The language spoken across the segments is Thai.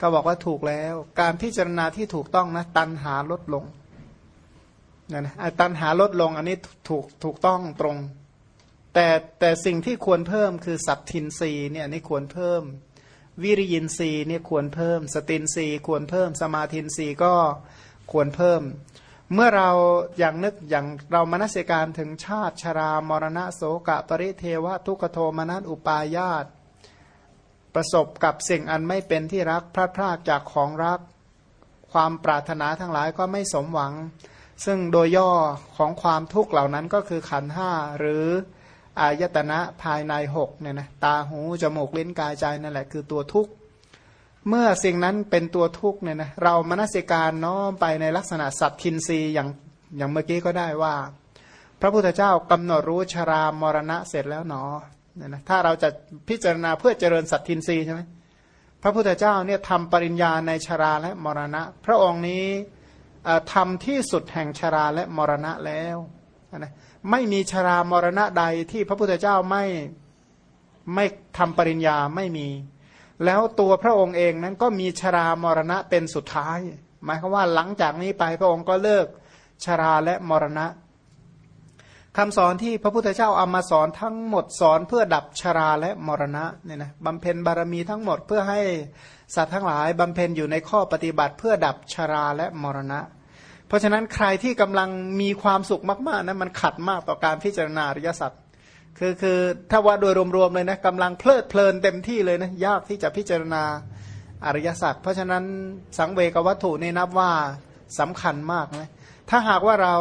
ก็บอกว่าถูกแล้ว การพิจารณาที่ถูกต้องนะ ตันหาลดลงนะนะตันหาลดลงอันนี้ถูกถูกต้องตรง แต่แต่สิ่งที่ควรเพิ่มคือสัตทินรีเนี่ยนี่ควรเพิ่ม วิริยินรีเนี่ยควรเพิ่ม สตินรีควรเพิ่ม สมาธินรีก็ควรเพิ่ม เมื่อเราอย่างนึกอย่างเรามนสิการถึงชาติชรามรณะโสกะปริเทวะ ทุกโทมนัสอุปายาต ประสบกับสิ่งอันไม่เป็นที่รักพลาดพลาดจากของรัก ความปรารถนาทั้งหลายก็ไม่สมหวัง ซึ่งโดยย่อของความทุกข์เหล่านั้นก็คือขันห้าหรืออายตนะภายในหกเนี่ยนะตาหูจมูกลิ้นกายใจนั่นแหละคือตัวทุกข์เมื่อสิ่งนั้นเป็นตัวทุกข์เนี่ยนะเรามนสิการน้อมไปในลักษณะสัตทินรีอย่างอย่างเมื่อกี้ก็ได้ว่า พระพุทธเจ้ากำหนดรู้ชรามรณะเสร็จแล้วหนอ เนี่ยนะถ้าเราจะพิจารณาเพื่อเจริญสัตทินรีใช่ไหมพระพุทธเจ้าเนี่ยทำปริญญาในชราและมรณะ พระองค์นี้ทำที่สุดแห่งชราและมรณะแล้วนะไม่มีชรามรณะใดที่พระพุทธเจ้าไม่ไม่ทำปริญญาไม่มี แล้วตัวพระองค์เองนั้นก็มีชรามรณะเป็นสุดท้าย หมายความว่าหลังจากนี้ไปพระองค์ก็เลิกชราและมรณะ คำสอนที่พระพุทธเจ้าเอามาสอนทั้งหมดสอนเพื่อดับชราและมรณะเนี่ยนะบำเพ็ญบารมีทั้งหมดเพื่อให้สัตว์ทั้งหลายบำเพ็ญอยู่ในข้อปฏิบัติเพื่อดับชราและมรณะ เพราะฉะนั้นใครที่กำลังมีความสุขมากๆนะมันขัดมากต่อการพิจารณาอริยสัจคือคือถ้าว่าโดยรวมๆเลยนะกำลังเพลิดเพลินเต็มที่เลยนะยากที่จะพิจารณาอริยสัจเพราะฉะนั้นสังเวกวัตถุนี่นับว่าสำคัญมากนะถ้าหากว่าเรา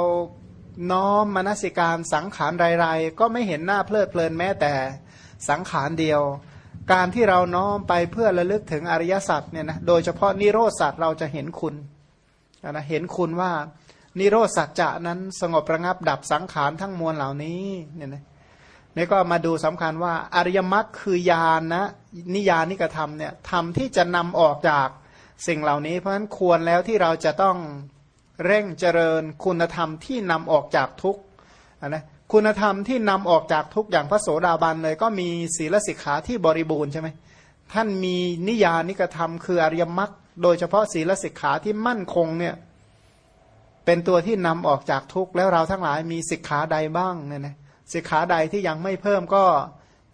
น้อมมนสิการสังขารไรๆ ก็ไม่เห็นหน้าเพลิดเพลินแม้แต่สังขารเดียว การที่เราน้อมไปเพื่อระลึกถึงอริยสัจเนี่ยนะโดยเฉพาะนิโรธสัจเราจะเห็นคุณนะเห็นคุณว่านิโรธสัจจะนั้นสงบระงับดับสังขารทั้งมวลเหล่านี้เนี่ยนะนี่ก็มาดูสำคัญว่าอริยมรรคคือยานนะนิยานิกระทำเนี่ยทำที่จะนำออกจากสิ่งเหล่านี้ เพราะฉะนั้นควรแล้วที่เราจะต้อง เร่งเจริญคุณธรรมที่นำออกจากทุกนะคุณธรรมที่นำออกจากทุกอย่างพระโสดาบันเลย ก็มีศีลสิกขาที่บริบูรณ์ใช่ไหมท่านมีนิยานิกธรรมคืออริยมรรคโดยเฉพาะศีลสิกขาที่มั่นคงเนี่ยเป็นตัวที่นำออกจากทุกข์แล้วเราทั้งหลายมีสิกขาใดบ้างเนี่ยนะสิกขาใดที่ยังไม่เพิ่มก็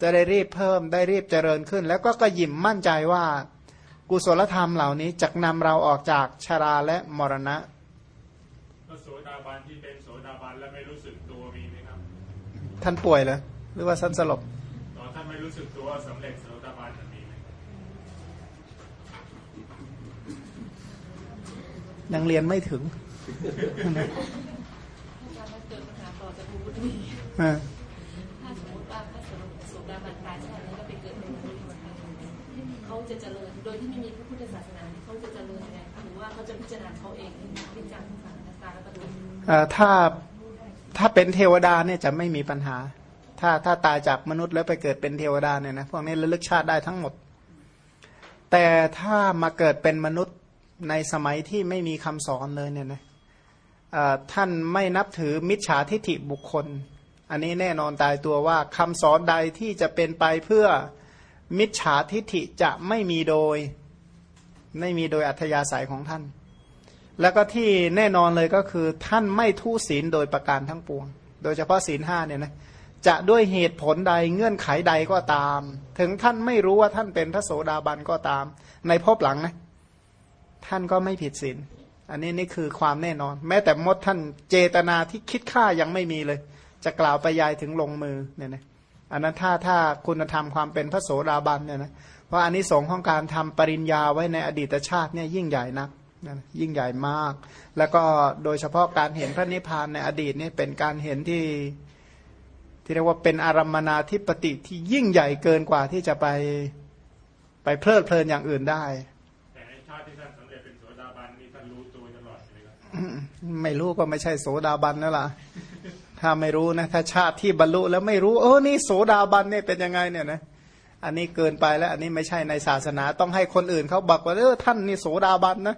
จะได้รีบเพิ่มได้รีบเจริญขึ้น แล้วก็กระยิมมั่นใจว่ากุศลธรรมเหล่านี้จะนำเราออกจากชาราและมรณะ บันที่เป็นโสดาบันแล้วไม่รู้สึกตัวมีไหมครับ ท่านป่วยเหรอหรือว่าท่านสลบตอนท่านไม่รู้สึกตัวสำเร็จโสดาบันมีไหมยังเรียนไม่ถึงถ้าสมมติว่าพระโสดาบันตายชาติแล้วก็ไปเกิดเป็นมนุษย์เขาจะเจริญโดยที่ไม่มีพระพุทธศาสนาเขาจะเจริญยังไงหรือว่าเขาจะพิจารณาเขาเองพิจารณา ถ้าถ้าเป็นเทวดาเนี่ยจะไม่มีปัญหา ถ้าถ้าตายจากมนุษย์แล้วไปเกิดเป็นเทวดาเนี่ยนะพวกนี้ระลึกชาติได้ทั้งหมด แต่ถ้ามาเกิดเป็นมนุษย์ในสมัยที่ไม่มีคำสอนเลยเนี่ยนะท่านไม่นับถือมิจฉาทิฐิบุคคล อันนี้แน่นอนตายตัวว่าคำสอนใดที่จะเป็นไปเพื่อมิจฉาทิฐิจะไม่มีโดย ไม่มีโดยอัธยาศัยของท่าน แล้วก็ที่แน่นอนเลยก็คือท่านไม่ทุศีลโดยประการทั้งปวง โดยเฉพาะศีลห้าเนี่ยนะจะด้วยเหตุผลใดเงื่อนไขใดก็ตาม ถึงท่านไม่รู้ว่าท่านเป็นพระโสดาบันก็ตาม ในภพหลังนะท่านก็ไม่ผิดศีลอันนี้นี่คือความแน่นอน แม้แต่มดท่านเจตนาที่คิดฆ่ายังไม่มีเลย จะกล่าวไปยายถึงลงมือเนี่ยนะอันนั้นถ้าถ้าคุณธรรมความเป็นพระโสดาบันเนี่ยนะเพราะอันนี้สงของการทำปริญญาไว้ในอดีตชาติเนี่ยยิ่งใหญ่นะ นะยิ่งใหญ่มาก แล้วก็โดยเฉพาะการเห็นพระนิพพานในอดีตนี่เป็นการเห็นที่ที่เรียกว่าเป็นอารัมมนาทิปติที่ยิ่งใหญ่เกินกว่าที่จะไปไปเพลิดเพลินอย่างอื่นได้ แต่ในชาติที่ท่านสำเร็จเป็นโสดาบันนี่ท่านรู้ตัวตลอดเลยครับไม่รู้ก็ไม่ใช่โสดาบันนั่นแหละถ้าไม่รู้นะถ้าชาติที่บรรลุแล้วไม่รู้เออนี่โสดาบันเนี่ยเป็นยังไงเนี่ยนะอันนี้เกินไปแล้ว อันนี้ไม่ใช่ในศาสนา ต้องให้คนอื่นเขาบอกว่าเออท่านนี่โสดาบันนะ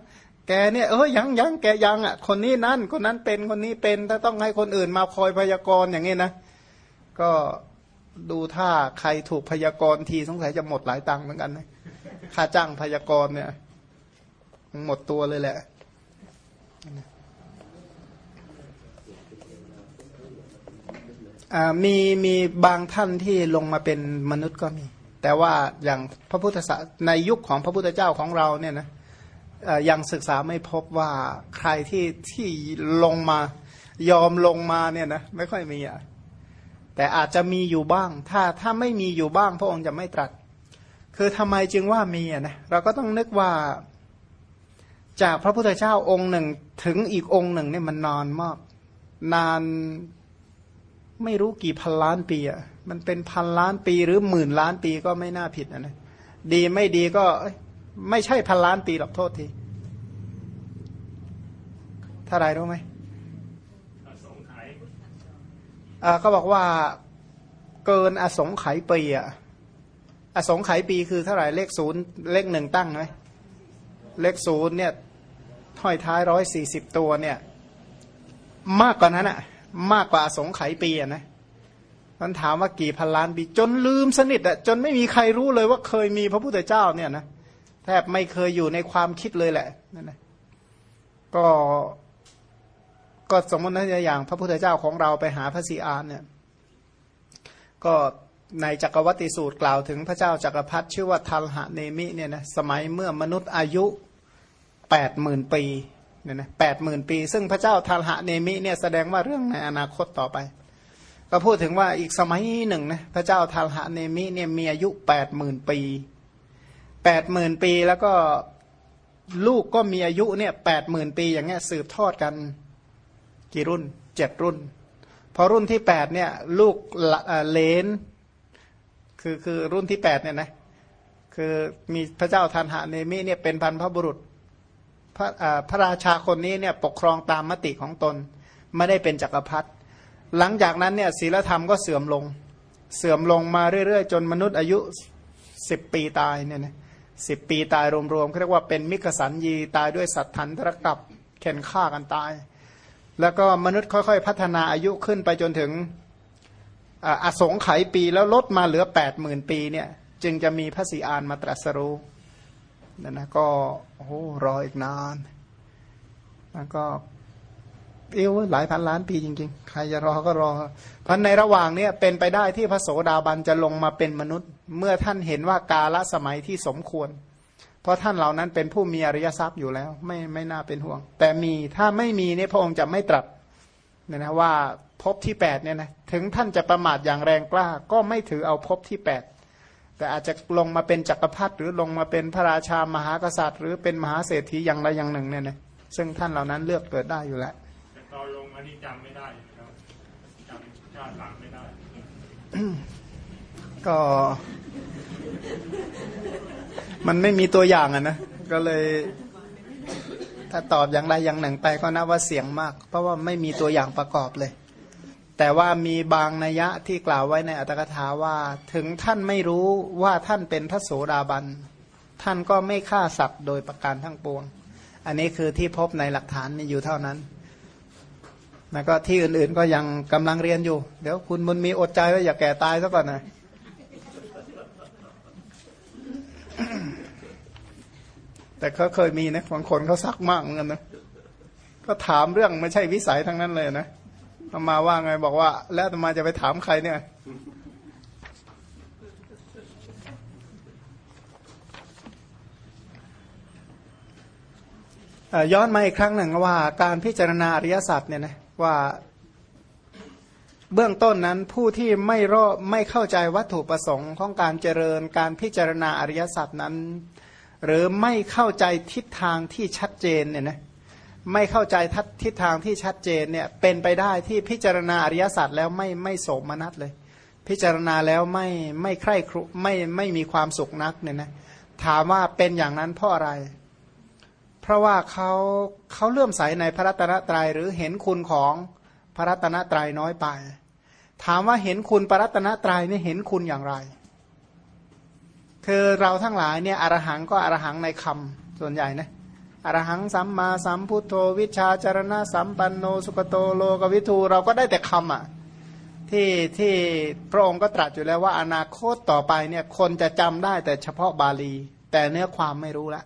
แกเนี่ยเออยังยังแกยังอะคนนี้นั่นคนนั้นเป็นคนนี้เป็นถ้าต้องให้คนอื่นมาคอยพยากรณ์อย่างนี้นะ ก็ดูถ้าใครถูกพยากรณ์ทีสงสัยจะหมดหลายตังค์เหมือนกันนะค่าจ้างพยากรณ์เนี่ยหมดตัวเลยแหละมีมีบางท่านที่ลงมาเป็นมนุษย์ก็มี แต่ว่าอย่างพระพุทธศาสในยุคของพระพุทธเจ้าของเราเนี่ยนะเยังศึกษาไม่พบว่าใครที่ที่ลงมายอมลงมาเนี่ยนะไม่ค่อยมีอะแต่อาจจะมีอยู่บ้าง ถ้าถ้าไม่มีอยู่บ้าง พระองค์จะไม่ตรัส คือทำไมจึงว่ามีอะนะเราก็ต้องนึกว่า จากพระพุทธเจ้าองค์หนึ่งถึงอีกองค์หนึ่งเนี่ยมันนานมากนานไม่รู้กี่พันล้านปีอะมันเป็นพันล้านปีหรือหมื่นล้านปีก็ไม่น่าผิดนะนะดีไม่ดีก็ ไม่ใช่พันล้านปีหรอกโทษทีเท่าไรรู้ไหมอสงไขาก็บอกว่าเกินอสงไขยปีอะอสงไขยปีคือเท่าไหร่เลขศูนย์เลขหนึ่งตั้งไหมเลขศูนย์เนี่ยห้อยท้ายร้อยสี่สิบตัวเนี่ยมากกว่านั้นอะมากกว่าอสงไขยปีอะนะมันถามว่ากี่พันล้านปี จนลืมสนิทอะจนไม่มีใครรู้เลยว่าเคยมีพระพุทธเจ้าเนี่ยนะ แทบไม่เคยอยู่ในความคิดเลยแหละนั่นนะก็ก็สมมตินะอย่างพระพุทธเจ้าของเราไปหาพระศรีอานเนี่ย ก็ในจักรวัติสูตรกล่าวถึงพระเจ้าจักรพรรดิชื่อว่าทัลหะเนมิเนี่ยนะสมัยเมื่อมนุษย์อายุแปดหมื่นปีเนี่ยนะแปดหมื่นปี ซึ่งพระเจ้าทัลหะเนมิเนี่ยแสดงว่าเรื่องในอนาคตต่อไป ก็พูดถึงว่าอีกสมัยหนึ่งนะพระเจ้าทัลหะเนมิเนี่ยมีอายุแปดหมื่นปี แปดหมื่นปีแล้วก็ลูกก็มีอายุเนี่ยแปดหมื่นปีอย่างเงี้ยสืบทอดกันกี่รุ่นเจ็ดรุ่น พอรุ่นที่แปดเนี่ยลูกเลนคือคือรุ่นที่แปดเนี่ยนะคือมีพระเจ้าทันหะเนมิเนี่ยเป็นพันพระบุรุษพระพระราชาคนนี้เนี่ยปกครองตามมติของตน ไม่ได้เป็นจักรพรรดิหลังจากนั้นเนี่ยศีลธรรมก็เสื่อมลง เสื่อมลงมาเรื่อยๆ จนมนุษย์อายุสิบปีตายเนี่ยนะ สิบปีตายรวมๆเขาเรียกว่าเป็นมิกสันยีตายด้วยสัตว์ทันตรกับเข็นฆ่ากันตาย แล้วก็มนุษย์ค่อยๆ พัฒนาอายุขึ้นไปจนถึงอาสงไขยปีแล้วลดมาเหลือแปดหมื่นปีเนี่ยจึงจะมีพระศรีอานมาตรัสรู้นั่นนะก็โอ้รออีกนานแล้วก็ เอวหลายพันล้านปีจริง ๆ ใครจะรอก็รอ เพราะในระหว่างเนี้เป็นไปได้ที่พระโสดาบันจะลงมาเป็นมนุษย์ เมื่อท่านเห็นว่ากาลสมัยที่สมควร เพราะท่านเหล่านั้นเป็นผู้มีอริยทรัพย์อยู่แล้ว ไม่ไม่น่าเป็นห่วง แต่มีถ้าไม่มีเนี่ยพระองค์จะไม่ตรัสเนี่ยนะว่าภพที่แปดเนี่ยนะถึงท่านจะประมาทอย่างแรงกล้า ก็ไม่ถือเอาภพที่แปดแต่อาจจะลงมาเป็นจักรพรรดิหรือลงมาเป็นพระราชามหากษัตริย์ หรือเป็นมหาเศรษฐีอย่างใดอย่างหนึ่งเนี่ยนะซึ่งท่านเหล่านั้นเลือกเกิดได้อยู่แล้ว แต่อลงมานี่จำไม่ได้ครับจำชาติหลังไม่ได้ ก็มันไม่มีตัวอย่างอะนะ ก็เลย ถ้าตอบอย่างใดอย่างหนึ่งไปก็นับว่าเสียงมาก เพราะว่าไม่มีตัวอย่างประกอบเลย แต่ว่ามีบางนัยยะที่กล่าวไว้ในอัตถกถาว่า ถึงท่านไม่รู้ว่าท่านเป็นพระโสดาบัน ท่านก็ไม่ฆ่าสัตว์โดยประการทั้งปวง อันนี้คือที่พบในหลักฐานมีอยู่เท่านั้น แล้วก็ที่อื่นๆก็ยังกำลังเรียนอยู่ เดี๋ยวคุณบุญมีอดใจไว้อย่าแก่ตายซะก่อนนะแต่เขาเคยมีนะบางคนเขาซักมากเหมือนกันนะก็ถามเรื่องไม่ใช่วิสัยทั้งนั้นเลยนะอามาว่าไงบอกว่า แล้วอามาจะไปถามใครเนี่ยย้อนมาอีกครั้งหนึ่งว่าการพิจารณาอริยสัจเนี่ยนะ ว่าเบื้องต้นนั้นผู้ที่ไม่รอบไม่เข้าใจวัตถุประสงค์ของการเจริญการพิจารณาอริยสัจนั้น หรือไม่เข้าใจทิศทางที่ชัดเจนเนี่ยนะไม่เข้าใจทัศทิศทางที่ชัดเจนเนี่ยเป็นไปได้ที่พิจารณาอริยสัจแล้วไม่ไม่โสมนัสเลย พิจารณาแล้วไม่ไม่ใคร่ครุไม่ไม่มีความสุขนักเนี่ยนะถามว่าเป็นอย่างนั้นเพราะอะไร เพราะว่าเขาเขาเลื่อมใสในพระรัตนตรัยหรือเห็นคุณของพระรัตนตรัยน้อยไป ถามว่าเห็นคุณพระรัตนตรัยนี่เห็นคุณอย่างไร คือเราทั้งหลายเนี่ยอรหังก็อรหังในคำส่วนใหญ่นะอรหังสัมมาสัมพุทโธวิชาจารณะสัมปันโนสุขโตโลกวิทูเราก็ได้แต่คำอะที่ที่พระองค์ก็ตรัสอยู่แล้วว่าอนาคตต่อไปเนี่ยคนจะจำได้แต่เฉพาะบาลี แต่เนื้อความไม่รู้ละ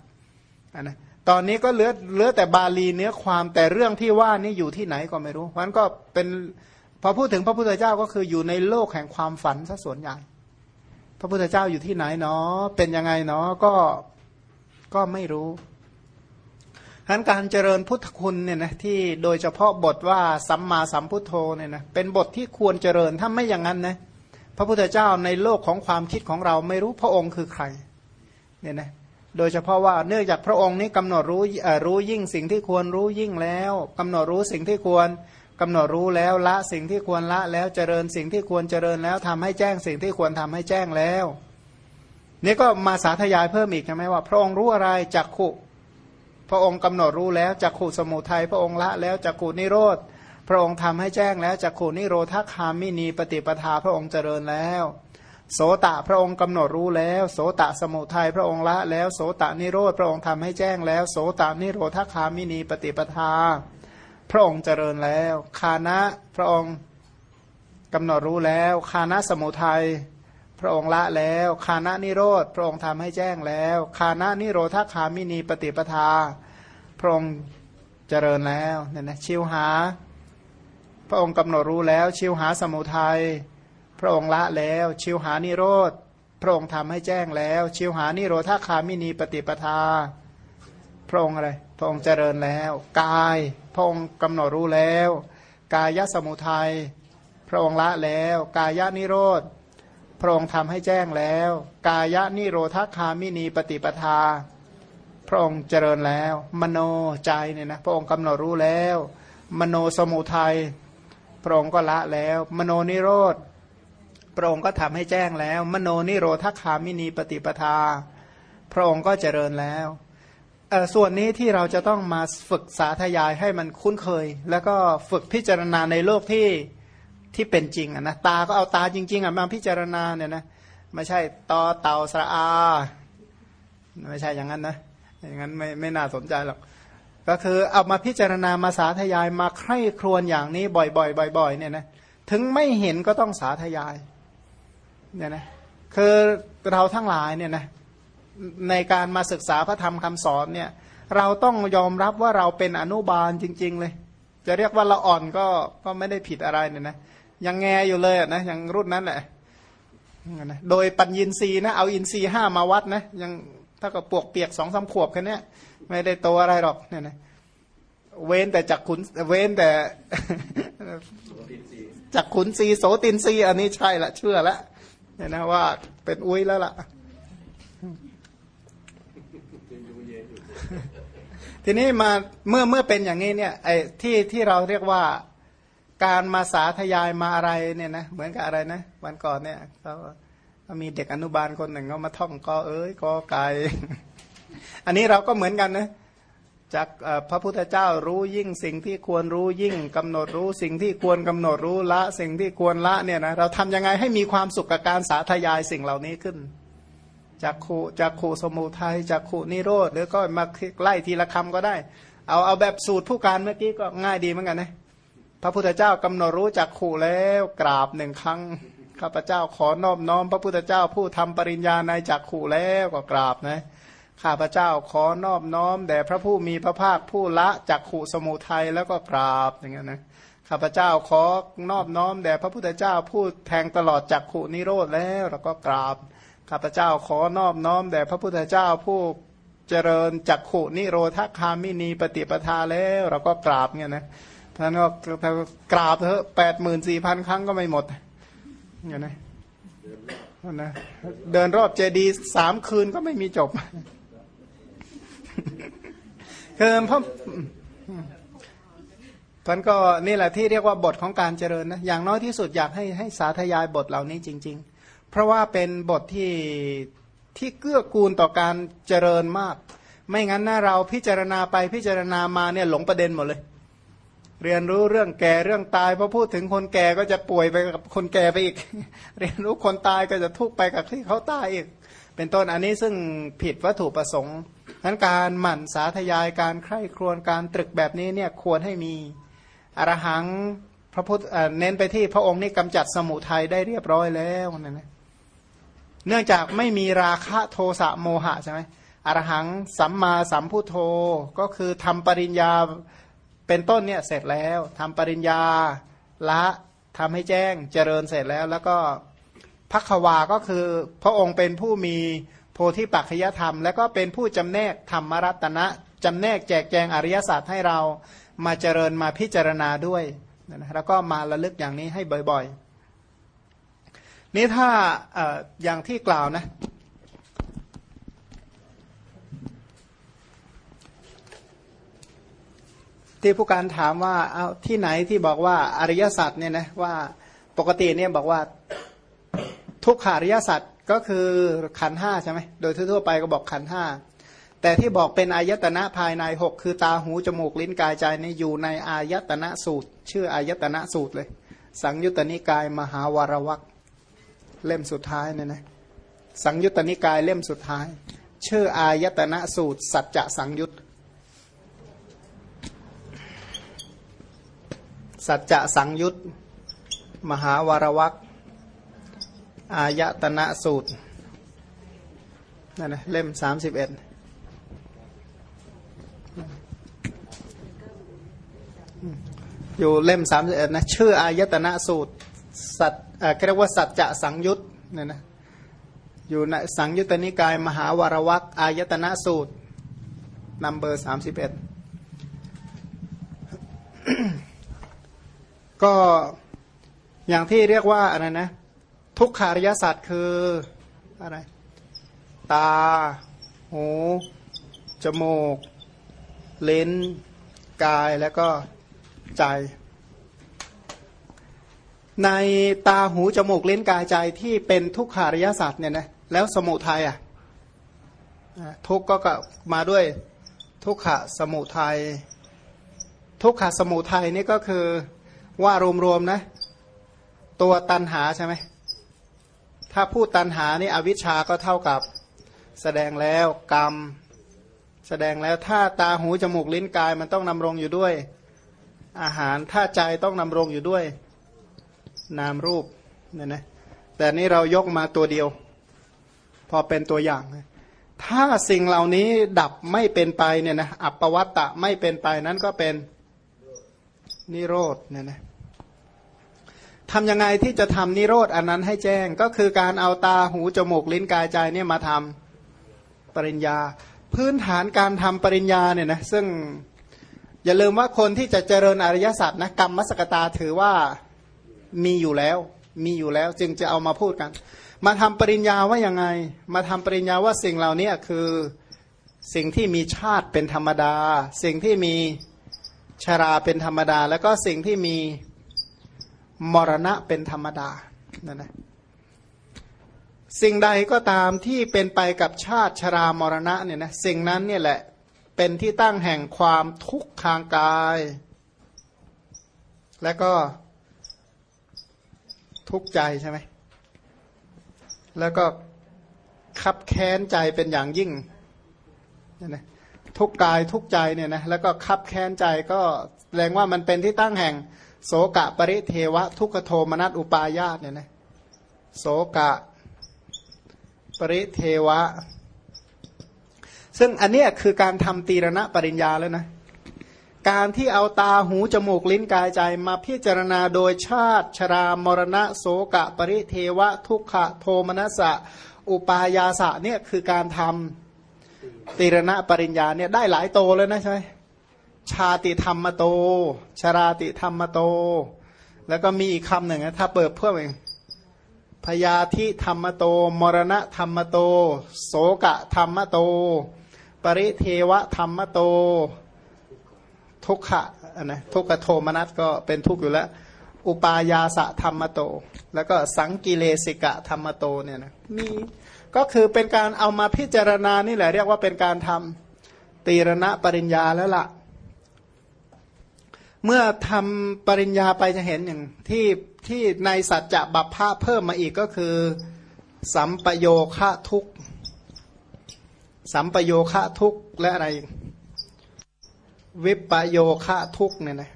อันนะ ตอนนี้ก็เหลือเหลือแต่บาลีเนื้อความแต่เรื่องที่ว่านี่อยู่ที่ไหนก็ไม่รู้เพราะนั้นก็เป็นพอพูดถึงพระพุทธเจ้าก็คืออยู่ในโลกแห่งความฝันซะส่วนใหญ่ พระพุทธเจ้าอยู่ที่ไหนเนาะเป็นยังไงเนาะก็ก็ไม่รู้ฉะนั้นการเจริญพุทธคุณเนี่ยนะที่โดยเฉพาะบทว่าสัมมาสัมพุทโธเนี่ยนะเป็นบทที่ควรเจริญถ้าไม่อย่างนั้นนะพระพุทธเจ้าในโลกของความคิดของเราไม่รู้พระองค์คือใครเนี่ยนะ โดยเฉพาะว่าเนื่องจากพระองค์นี้กำหนดรู้รู้ยิ่งสิ่งที่ควรรู้ยิ่งแล้วกำหนดรู้สิ่งที่ควรกำหนดรู้แล้วละสิ่งที่ควรละแล้วเจริญสิ่งที่ควรเจริญแล้วทำให้แจ้งสิ่งที่ควรทำให้แจ้งแล้ว นี่ก็มาสาธยายเพิ่มอีกใช่ไหมว่า พระองค์รู้อะไรจักขุ พระองค์กำหนดรู้แล้วจักขุสมุทัยพระองค์ละแล้วจักขุนิโรธพระองค์ทำให้แจ้งแล้วจักขุนิโรธคามินีปฏิปทาพระองค์เจริญแล้ว โสตะพระองค์กำหนดรู้แล้ว โสตะสมุทัยพระองค์ละแล้วโสตะนิโรธพระองค์ทำให้แจ้งแล้ว โสตะนิโรธคามินีปฏิปทา พระองค์เจริญแล้วคานะพระองค์กำหนดรู้แล้วคานะสมุทัยพระองค์ละแล้วคานะนิโรธพระองค์ทำให้แจ้งแล้วคานะนิโรธคามินีปฏิปทา พระองค์เจริญแล้วเนี่ยนะชิวหา พระองค์กำหนดรู้แล้ว ชิวหาสมุทัย พระองค์ละแล้ว ชิวหานิโรธ พระองค์ทำให้แจ้งแล้ว ชิวหานิโรธคามินีปฏิปทา พระองค์อะไร พระองค์เจริญแล้ว กาย พระองค์กำหนดรู้แล้ว กายสมุทัย พระองค์ละแล้ว กายนิโรธ พระองค์ทำให้แจ้งแล้ว กายะนิโรธคามินีปฏิปทา พระองค์เจริญแล้ว มโนใจเนี่ยนะพระองค์กำหนดรู้แล้ว มโนสมุทัยพระองค์ก็ละแล้ว มโนนิโรธ ระองค์ก็ทำให้แจ้งแล้ว มโนนิโรธคามินีปฏิปทา พระองค์ก็เจริญแล้วส่วนนี้ที่เราจะต้องมาฝึกสาธยายให้มันคุ้นเคย แล้วก็ฝึกพิจารณาในโลกที่ที่เป็นจริงะนะตาก็เอาตาจริง ๆอะมาพิจารณาเนี่ยนะไม่ใช่ตอเต่าสระอาไม่ใช่อย่างนั้นนะอย่างนั้นไม่ไม่น่าสนใจหรอกก็คือเอามาพิจารณามาสาธยายมาใคร่ครวญอย่างนี้บ่อยๆบ่อยๆเนี่ยนะถึงไม่เห็นก็ต้องสาธยาย เนี่ยนะคือเราทั้งหลายเนี่ยนะในการมาศึกษาพระธรรมคำสอนเนี่ยเราต้องยอมรับว่าเราเป็นอนุบาลจริง ๆ เลย จะเรียกว่าเราอ่อนก็ก็ไม่ได้ผิดอะไรเนี่ยนะยังแงอยู่เลยนะยังรุ่นนั้นแหละโดยปัญญินรีนะเอาอินทรีห้ามาวัดนะยังถ้ากับปวกเปียกสองสาขวบแค่นี้ไม่ได้โตอะไรหรอกเนี่ยนะเว้นแต่จักขุนเว้นแต่จักขุนซีโสตินซีอันนี้ใช่ละเชื่อละ เนี่ยนะว่าเป็นอุ้ยแล้วล่ะ ทีนี้มาเมื่อเมื่อเป็นอย่างนี้เนี่ยไอ้ที่ที่เราเรียกว่าการมาสาธยายมาอะไรเนี่ยนะเหมือนกับอะไรนะวันก่อนเนี่ยเขามีเด็กอนุบาลคนหนึ่งเขามาท่องกอเอ้ยกอไก่อันนี้เราก็เหมือนกันนะ จากพระพุทธเจ้ารู้ยิ่งสิ่งที่ควรรู้ยิ่งกำหนดรู้สิ่งที่ควรกำหนดรู้ละสิ่งที่ควรละเนี่ยนะเราทำยังไงให้มีความสุขกับการสาธยายสิ่งเหล่านี้ขึ้นจากขูจากขูสมุทัยจากขูนิโรธหรือก็มาไล่ทีละคำก็ได้ เอาเอาแบบสูตรผู้การเมื่อกี้ก็ง่ายดีเหมือนกันนะพระพุทธเจ้ากำหนดรู้จักขูแล้วกราบหนึ่งครั้งข้าพเจ้าขอนอบน้อม พระพุทธเจ้าผู้ทำปริญญาในจักขูแล้วก็กราบนะ ข้าพเจ้าขอนอบน้อมแด่พระผู้มีพระภาคผู้ละจักขู่สมุทัยแล้วก็กราบอย่างเงี้ยนะข้าพเจ้าขอนอบน้อมแด่พระพุทธเจ้าผู้แทงตลอดจักขู่นิโรธแล้วแล้วก็กราบข้าพเจ้าขอนอบน้อมแด่พระพุทธเจ้าผู้เจริญจักขุนิโรธคามินีปฏิปทาแล้วเราก็กราบเนี่ยนะท่านก็กราบเถอะแปดหมื่นสี่พันครั้งก็ไม่หมดเห็นไหมนะเดินรอบเจดีสามคืนก็ไม่มีจบ คือเพราะท่านก็นี่แหละที่เรียกว่าบทของการเจริญนะอย่างน้อยที่สุดอยากให้ให้สาธยายบทเหล่านี้จริง ๆ เพราะว่าเป็นบทที่ที่เกื้อกูลต่อการเจริญมาก ไม่งั้นนะเราพิจารณาไปพิจารณามาเนี่ยหลงประเด็นหมดเลย เรียนรู้เรื่องแก่เรื่องตายพอพูดถึงคนแก่ก็จะป่วยไปกับคนแก่ไปอีก เรียนรู้คนตายก็จะทุกข์ไปกับที่เขาตายอีก เป็นต้นอันนี้ซึ่งผิดวัตถุประสงค์ นั้นการหมั่นสาธยายการใคร่ครวญการตรึกแบบนี้เนี่ยควรให้มีอรหังพระพุทธเน้นไปที่พระองค์นี่กำจัดสมุทัยได้เรียบร้อยแล้วนั่นะเนื่องจากไม่มีราคะโทสะโมหะใช่ไหมอรหังสัมมาสัมพุทโธก็คือทำปริญญาเป็นต้นเนี่ยเสร็จแล้วทำปริญญาละทำให้แจ้งเจริญเสร็จแล้ว แล้วก็พักวาก็คือพระองค์เป็นผู้มี พธิปัจจยธรรม และก็เป็นผู้จำแนกธรรมรัตนะจำแนกแจกแจงอริยศาสตร์ให้เรามาเจริญมาพิจารณาด้วยนะแล้วก็มาระลึกอย่างนี้ให้บ่อยๆ นี่ถ้าออย่างที่กล่าวนะ ที่ผู้การถามว่าเอาที่ไหนที่บอกว่าอริยสัจเนี่ยนะว่าปกติเนี่ยบอกว่าทุกขาริยสัจ ก็คือขันห้าใช่ไหมโดยทั่วไปก็บอกขันห้าแต่ที่บอกเป็นอายตนะภายในหกคือตาหูจมูกลิ้นกายใจนี่อยู่ในอายตนะสูตร ชื่ออายตนะสูตรเลย สังยุตตนิกายมหาวารวักเล่มสุดท้ายเนี่ยนะสังยุตตนิกายเล่มสุดท้าย ชื่ออายตนะสูตร สัจจะสังยุตสัจจะสังยุตมหาวารวัก อายตนะสูตรนั่นนะเล่มสามสิบเอ็ดอยู่เล่มสามสิบเอ็ดนะชื่ออายตนะสูตรสัตเรียกว่าสัจจะสังยุตเนี่ยนะอยู่ในสังยุตตนิกาย มหาวารวักอายตนะสูตรนัมเบอร์สามสิบเอ็ดก็อย่างที่เรียกว่าอะไรนะ ทุกขาริยสัตว์คืออะไร ตา หู จมูก เลนกายแล้วก็ใจ ในตาหูจมูกเลนกายใจที่เป็นทุกขาริยสัตว์เนี่ยนะแล้วสมุทัยอะทุกก็มาด้วยทุกขะสมุทัยทุกขะสมุทัยนี่ก็คือว่ารวมๆนะ ตัวตันหาใช่ไหม ถ้าพูดตันหานี่อวิชชาก็เท่ากับแสดงแล้วกรรม แสดงแล้วถ้าตาหูจมูกลิ้นกายมันต้องนำรงอยู่ด้วย อาหารถ้าใจต้องนำรงอยู่ด้วย นามรูปเนี่ยนะแต่นี้เรายกมาตัวเดียว พอเป็นตัวอย่าง ถ้าสิ่งเหล่านี้ดับไม่เป็นไปเนี่ยนะอัปปวัตตะไม่เป็นไปนั้นก็เป็นนิโรธเนี่ยนะ ทำยังไงที่จะทำนิโรธอันนั้นให้แจ้งก็คือการเอาตาหูจมูกลิ้นกายใจเนี่ยมาทำปริญญา พื้นฐานการทำปริญญาเนี่ยนะซึ่งอย่าลืมว่าคนที่จะเจริญอริยสัจนะกรรมมสกตาถือว่ามีอยู่แล้ว มีอยู่แล้วจึงจะเอามาพูดกัน มาทำปริญญาว่ายังไง มาทำปริญญาว่าสิ่งเหล่านี้คือสิ่งที่มีชาติเป็นธรรมดา สิ่งที่มีชาราเป็นธรรมดา แล้วก็สิ่งที่มี มรณะเป็นธรรมดานั่นนะสิ่งใดก็ตามที่เป็นไปกับชาติชรามรณะเนี่ยนะสิ่งนั้นเนี่ยแหละเป็นที่ตั้งแห่งความทุกข์ทางกาย และก็ทุกข์ใจใช่ไหมแล้วก็ขับแค้นใจเป็นอย่างยิ่งนี่นะ ทุกกายทุกใจเนี่ยนะแล้วก็ขับแค้นใจก็แสดงว่ามันเป็นที่ตั้งแห่ง โสกะปริเทวะ ทุกขโทมนัสอุปายาตเนี่ยนะโสกะปริเทวะ ซึ่งอันนี้คือการทำตีรณะปริญญาแล้วนะการที่เอาตาหูจมูกลิ้นกายใจมาพิจารณาโดยชาติ ชรามรณะ โสกะ ปริเทวะ ทุกขโทมนัสะ อุปายาสะเนี่ยคือการทำ ตีรณะปริญญาเนี่ยได้หลายโตเลยนะใช่ไหมชาติธรรมโต ชราติธรรมโต แล้วก็มีอีกคำหนึ่งนะถ้าเปิดเพื่อเองพยาธิธรรมโต มรณะธรรมโต โสกะธรรมโต ปริเทวธรรมโต ทุกขะนะทุกขโทมนัสก็เป็นทุกข์อยู่แล้ว อุปายาสะธรรมโต แล้วก็สังกิเลสิกะธรรมโตเนี่ยนะมี ก็คือเป็นการเอามาพิจารณานี่แหละเรียกว่าเป็นการทำตีรณะปริญญาแล้วละ่ะ เมื่อทำปริญญาไปจะเห็นอย่างที่ที่ในสัจจะบัพพะเพิ่มมาอีกก็คือ สัมปโยคะทุกสัมปโยคะทุกและอะไร วิปโยคะทุกเนี่ยนะ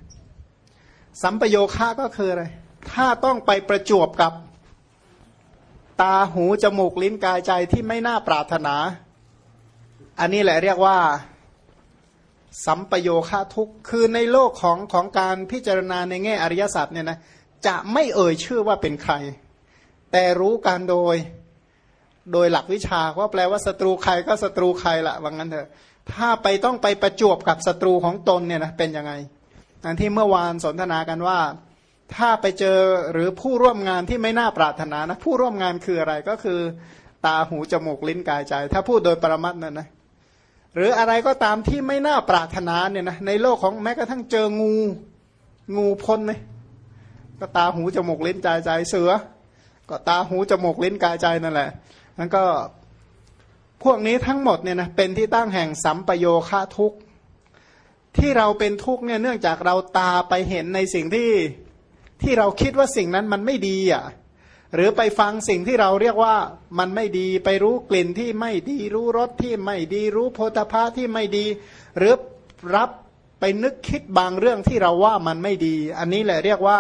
สัมปโยคะก็คืออะไร ถ้าต้องไปประจวบกับ ตาหูจมูกลิ้นกายใจที่ไม่น่าปรารถนา อันนี้แหละเรียกว่า สัมปโยคะทุกข์คือในโลกของของการพิจารณาในแง่อริยสัจเนี่ยนะจะไม่เอ่ยชื่อว่าเป็นใคร แต่รู้การโดยโดยหลักวิชาว่าแปลว่าศัตรูใครก็ศัตรูใครละว่างั้นเถอะ ถ้าไปต้องไปประจวบกับศัตรูของตนเนี่ยนะเป็นยังไงอันที่เมื่อวานสนทนากันว่า ถ้าไปเจอหรือผู้ร่วมงานที่ไม่น่าปรารถนานะ ผู้ร่วมงานคืออะไรก็คือ ตาหูจมูกลิ้นกายใจ ถ้าพูดโดยปรมัตนั่นนะหรืออะไรก็ตามที่ไม่น่าปรารถนาเนี่ยนะในโลกของแม้กระทั่งเจองูงูพ้นไหมก็ตาหูจมูกลิ้นกายใจเสือ ก็ตาหูจมูกลิ้นกายใจนั่นแหละนั้นก็พวกนี้ทั้งหมดเนี่ยนะเป็นที่ตั้งแห่งสัมปโยคะทุกข์ที่เราเป็นทุกข์เนี่ยเนื่องจากเราตาไปเห็นในสิ่งที่ ที่เราคิดว่าสิ่งนั้นมันไม่ดีอะหรือไปฟังสิ่งที่เราเรียกว่ามันไม่ดีไปรู้กลิ่นที่ไม่ดีรู้รสที่ไม่ดีรู้โพธภาที่ไม่ดี หรือรับไปนึกคิดบางเรื่องที่เราว่ามันไม่ดี อันนี้แหละเรียกว่า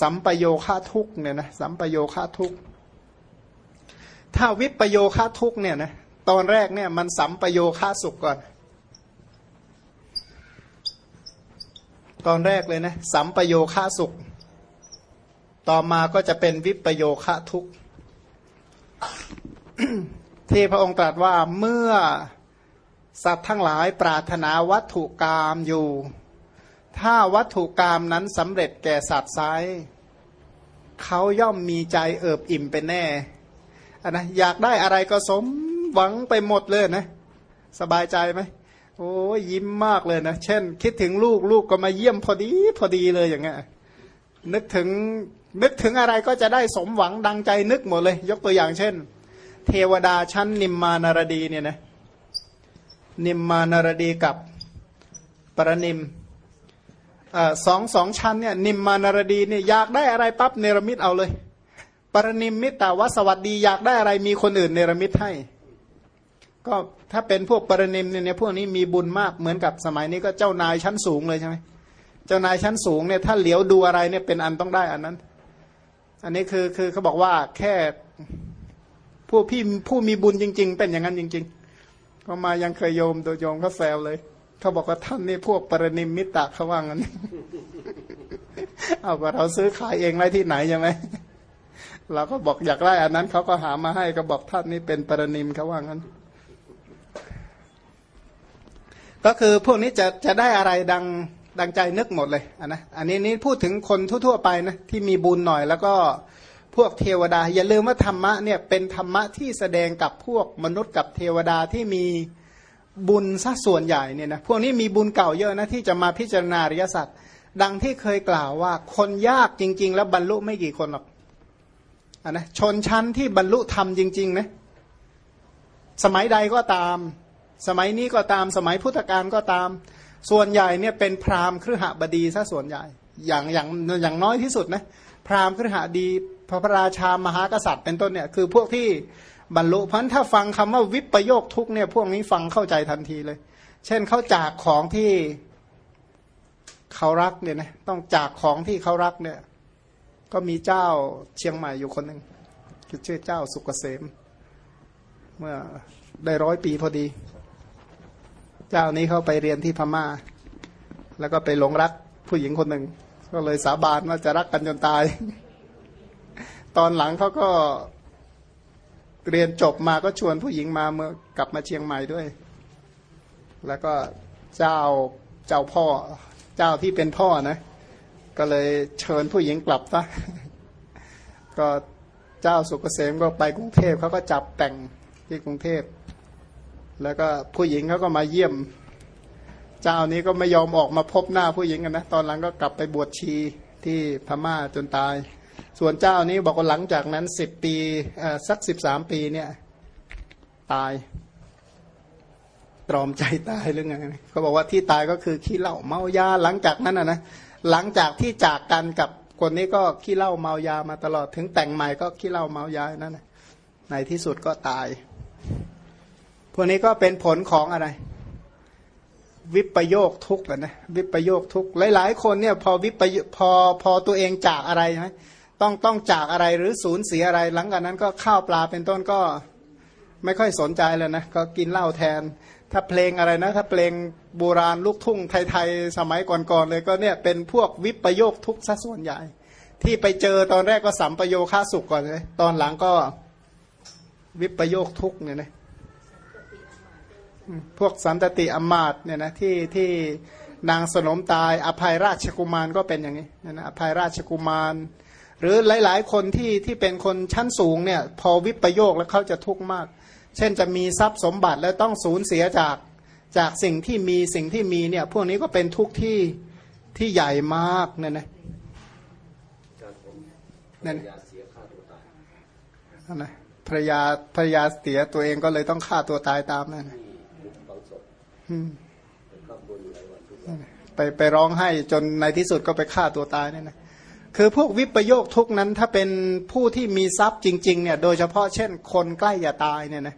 สัมปโยคะทุกเนี่ยนะสัมปโยคะทุกถ้าวิปโยคะทุกเนี่ยนะตอนแรกเนี่ยมันสัมปโยคะสุขก่อน ตอนแรกเลยนะสัมปโยคะสุข ต่อมาก็จะเป็นวิปโยคะทุกข์ที่พระองค์ตรัสว่าเมื่อสัตว์ทั้งหลายปรารถนาวัตถุกรรมอยู่ ถ้าวัตถุกรรมนั้นสำเร็จแก่สัตว์ไซเขาย่อมมีใจเอิบอิ่มเป็นแน่อันนะอยากได้อะไรก็สมหวังไปหมดเลยนะ สบายใจไหม โอ้ยิ้มมากเลยนะเช่น คิดถึงลูกลูกก็มาเยี่ยมพอดีพอดีเลยอย่างเงี้ยนึกถึงนึกถึงอะไรก็จะได้สมหวังดังใจนึกหมดเลย ยกตัวอย่างเช่น เทวดาชั้นนิมมานารดีเนี่ยนะนิมมานารดีกับปรนิมอสองสองชั้นเนี่ยนิมมานารดีเนี่ยอยากได้อะไรปั๊บเนรมิตเอาเลย ปรนิมมิตรวัสวัสดีอยากได้อะไรมีคนอื่นเนรมิตให้ ก็ถ้าเป็นพวกปรนิมเนี่ยพวกนี้มีบุญมากเหมือนกับสมัยนี้ก็เจ้านายชั้นสูงเลยใช่ไหมเจ้านายชั้นสูงเนี่ยถ้าเหลียวดูอะไรเนี่ยเป็นอันต้องได้อันนั้น อันนี้คือคือเขาบอกว่าแค่ผู้พี่ผู้มีบุญจริง ๆ เป็นอย่างนั้นจริง ๆ ก็มายังเคยโยมโดยโยมเขาแซวเลยเขาบอกว่าท่านนี่พวกปรนิมมิตะเขาว่างั้นเอาว่าเราซื้อขายเองไรที่ไหนใช่ไหมเราก็บอกอยากได้อันนั้นเขาก็หามาให้ก็บอกท่านนี่เป็นปรนิมเขาว่างั้น ก็คือพวกนี้จะจะได้อะไรดังดังใจนึกหมดเลยนนะอันนี้นี่พูดถึงคนทั่วๆไปนะที่มีบุญหน่อย แล้วก็พวกเทวดา อย่าลืมว่าธรรมะเนี่ยเป็นธรรมะที่แสดงกับพวกมนุษย์กับเทวดาที่มีบุญซะส่วนใหญ่เนี่ยนะพวกนี้มีบุญเก่าเยอะนะที่จะมาพิจารณาอริยสัจดังที่เคยกล่าวว่าคนยากจริง ๆ แล้วบรรลุไม่กี่คนหรอกอนนะชนชั้นที่บรรลุธรรมจริงๆนะสมัยใดก็ตาม สมัยนี้ก็ตามสมัยพุทธกาลก็ตาม ส่วนใหญ่เนี่ยเป็นพราหมณ์ครหบดีซะส่วนใหญ่ อย่างอย่างอย่างน้อยที่สุดนะพราหมณ์ครหดีพระพราชามหากษัตริย์เป็นต้นเนี่ยคือพวกที่บรรลุพันถ้าฟังคำว่าวิปโยคทุกเนี่ยพวกนี้ฟังเข้าใจทันทีเลย เช่นเขาจากของที่เขารักเนี่ยนะต้องจากของที่เขารักเนี่ย ก็มีเจ้าเชียงใหม่อยู่คนหนึ่งชื่อเจ้าสุกเกษม เมื่อได้ร้อยปีพอดี เจ้านี้เขาไปเรียนที่พมา่า แล้วก็ไปหลงรักผู้หญิงคนหนึ่ง ก็เลยสาบานว่าจะรักกันจนตาย ตอนหลังเขาก็เรียนจบมาก็ชวนผู้หญิงมาเมื่อกลับมาเชียงใหม่ด้วย แล้วก็เจ้าเจ้าพ่อเจ้าที่เป็นพ่อนะ ก็เลยเชิญผู้หญิงกลับซะก็เจ้าสุกเกษมก็ไปกรุงเทพเขาก็จับแต่งที่กรุงเทพ แล้วก็ผู้หญิงเขาก็มาเยี่ยม เจ้านี้ก็ไม่ยอมออกมาพบหน้าผู้หญิงกันนะ ตอนหลังก็กลับไปบวชชีที่พม่าจนตาย ส่วนเจ้านี้บอกว่าหลังจากนั้นสิบปีสักสิบสามปีเนี่ย ตาย ตรอมใจตายหรือไงเขาบอกว่าที่ตายก็คือขี้เหล้าเมายาหลังจากนั้นนะหลังจากที่จากกันกับคนนี้ก็ขี้เหล้าเมายามาตลอดถึงแต่งใหม่ก็ขี้เหล้าเมายานั่นนะในที่สุดก็ตาย พวกนี้ก็เป็นผลของอะไร วิปโยคทุกข์นะวิปโยคทุกข์หลาย ๆ คนเนี่ยพอวิปพอพอตัวเองจากอะไรใช่ไหมต้องต้องจากอะไรหรือสูญเสียอะไร หลังจากนั้นก็ข้าวปลาเป็นต้นก็ไม่ค่อยสนใจแล้วนะก็กินเหล้าแทน ถ้าเพลงอะไรนะ ถ้าเพลงโบราณลูกทุ่งไทยๆสมัยก่อนๆเลยก็เนี่ยเป็นพวกวิปโยคทุกซะส่วนใหญ่ ที่ไปเจอตอนแรกก็สัมปโยค่าสุขก่อนเลยตอนหลังก็วิปโยคทุกเนี่ยนะ พวกสันตติอมาตย์เนี่ยนะที่ที่นางสนมตายอภัยราชกุมารก็เป็นอย่างนี้นะนะอภัยราชกุมาร หรือหลาย ๆ คนที่ที่เป็นคนชั้นสูงเนี่ยพอวิปโยคแล้วเขาจะทุกข์มาก เช่นจะมีทรัพย์สมบัติแล้วต้องสูญเสียจากจากสิ่งที่มีสิ่งที่มีเนี่ยพวกนี้ก็เป็นทุกข์ที่ที่ใหญ่มากเนี่ยนะการผมนั่นยาเสียค่าตัวตายนั่นนะภรรยาภรรยาเสียตัวเองก็เลยต้องฆ่าตัวตายตามนั่นนะ ไปไปร้องไห้จนในที่สุดก็ไปฆ่าตัวตายเนี่ยนะคือพวกวิปโยคทุกนั้นถ้าเป็นผู้ที่มีทรัพย์จริง ๆ เนี่ย โดยเฉพาะเช่น คนใกล้จะตายเนี่ยนะ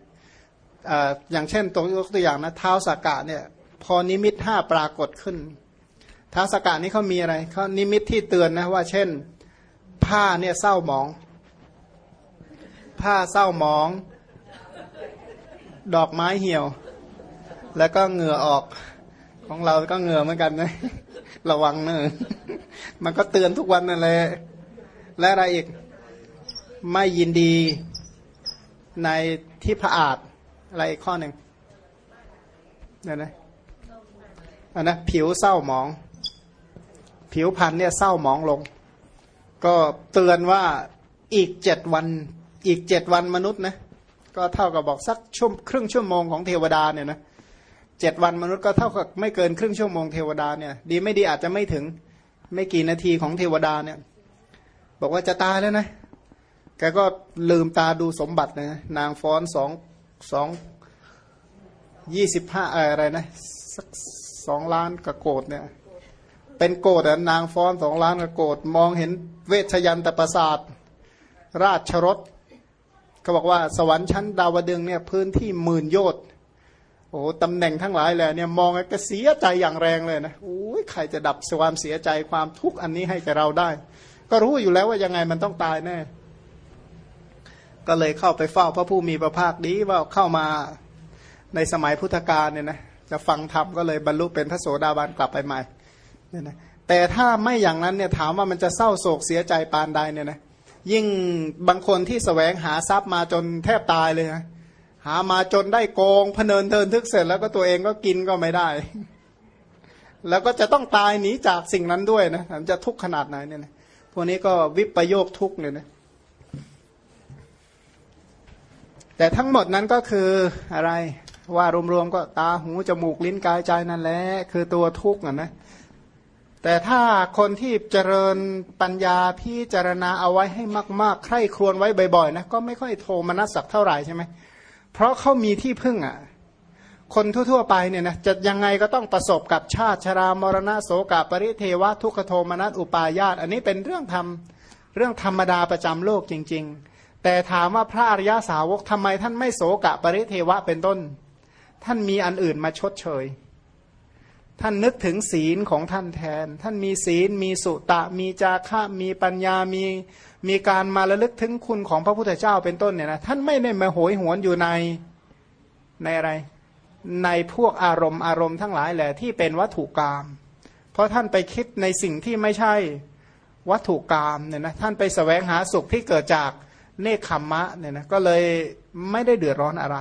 อออย่างเช่นตัวยกตัวอย่างนะเท้าสากะเนี่ย พอนิมิตห้าปรากฏขึ้นเท้าสากะนี่เขามีอะไรเขานิมิตที่เตือนนะว่า เช่น ผ้าเนี่ยเศร้าหมอง ผ้าเศร้าหมอง ดอกไม้เหี่ยว แล้วก็เหงื่อออกของเราก็เหงื่อเหมือนกันนะระวังเนอะมันก็เตือนทุกวันนั่นแหละและอะไรอีกไม่ยินดีในที่ผอาดอะไรอีกข้อหนึ่งเนี่ยนะอันนะผิวเศร้าหมอง ผิวพันธุ์เนี่ยเศร้าหมองลง ก็เตือนว่าอีกเจ็ดวันอีกเจ็ดวันมนุษย์นะก็เท่ากับบอกสักชั่วครึ่งชั่วโมงของเทวดาเนี่ยนะ เจ็ดวันมนุษย์ก็เท่ากับไม่เกินครึ่งชั่วโมงเทวดาเนี่ย ดีไม่ดีอาจจะไม่ถึงไม่กี่นาทีของเทวดาเนี่ย บอกว่าจะตายแล้วนะแกก็ลืมตาดูสมบัตินะนางฟ้อนสองสองยี่สิบห้าอะไรนะสักสองล้านกระโกดเนี่ย เป็นโกดอะนางฟ้อนสองล้านกระโกดมองเห็นเวชยันตประสาท ราชรถเขาบอกว่าสวรรค์ชั้นดาวดึงเนี่ยพื้นที่หมื่นโยชน์ โอ้ตำแหน่งทั้งหลายแหละเนี่ยมองก็เสียใจอย่างแรงเลยนะโอ้ยใครจะดับความเสียใจความทุกข์อันนี้ให้แกเราได้ ก็รู้อยู่แล้วว่ายังไงมันต้องตายแน่ก็เลยเข้าไปเฝ้าพระผู้มีพระภาคดีว่าเข้ามาในสมัยพุทธกาลเนี่ยนะจะฟังธรรมก็เลยบรรลุเป็นพระโสดาบันกลับไปใหม่เนี่ยนะแต่ถ้าไม่อย่างนั้นเนี่ยถามว่ามันจะเศร้าโศกเสียใจปานใดเนี่ยนะยิ่งบางคนที่สแสวงหาทรัพย์มาจนแทบตายเลยนะ หามาจนได้โกงพเนินเทินทึกเสร็จแล้วก็ตัวเองก็กินก็ไม่ได้ แล้วก็จะต้องตายหนีจากสิ่งนั้นด้วยนะมันจะทุกข์ขนาดไหนเนี่ยนะพวกนี้ก็วิปโยคทุกข์เลยนะแต่ทั้งหมดนั้นก็คืออะไรว่ารวมๆก็ตาหูจมูกลิ้นกายใจนั่นแหละคือตัวทุกข์นะนะแต่ถ้าคนที่เจริญปัญญาพิจารณาเอาไว้ให้มาก ๆ ใคร่ครวญไว้บ่อยๆนะก็ไม่ค่อยโทมนัสสักเท่าไหร่ใช่ไหม เพราะเขามีที่พึ่งอะคนทั่วๆไปเนี่ยนะจะยังไงก็ต้องประสบกับชาติชรามรณะโสกปริเทวะทุกขโทมนัสอุปาญาตอันนี้เป็นเรื่องธรรมเรื่องธรรมดาประจำโลกจริง ๆ แต่ถามว่าพระอริยาสาวกทำไมท่านไม่โสกะปริเทวะเป็นต้น ท่านมีอันอื่นมาชดเชย ท่านนึกถึงศีลของท่านแทน ท่านมีศีล มีสุตะ มีจาคะมีปัญญา มี มีการมาระลึกถึงคุณของพระพุทธเจ้าเป็นต้นเนี่ยนะ ท่านไม่ได้มาโหยหวนอยู่ใน ในอะไร ในพวกอารมณ์อารมณ์ทั้งหลายแหละที่เป็นวัตถุกรรม เพราะท่านไปคิดในสิ่งที่ไม่ใช่วัตถุกรรมเนี่ยนะ ท่านไปสแสวงหาสุขที่เกิดจากเนคขมมะเนี่ยนะ ก็เลยไม่ได้เดือดร้อนอะไร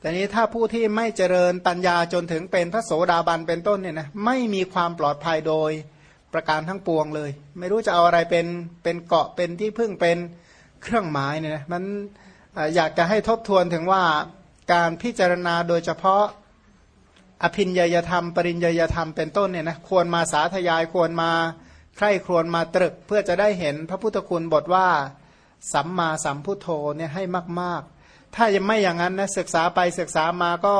แต่นี้ถ้าผู้ที่ไม่เจริญปัญญาจนถึงเป็นพระโสดาบันเป็นต้นเนี่ยนะไม่มีความปลอดภัยโดยประการทั้งปวงเลย ไม่รู้จะเอาอะไรเป็นเป็นเกาะเป็นที่พึ่งเป็นเครื่องหมายเนี่ยนะมันอยากจะให้ทบทวนถึงว่าการพิจารณาโดยเฉพาะอภินยยธรรม ปริญญยธรรมเป็นต้นเนี่ยนะควรมาสาธยายควรมาใคร่ครวญมาตรึกเพื่อจะได้เห็นพระพุทธคุณบทว่า สัมมาสัมพุทโธเนี่ยให้มาก ๆ ถ้ายังไม่อย่างนั้นนะศึกษาไปศึกษามาก็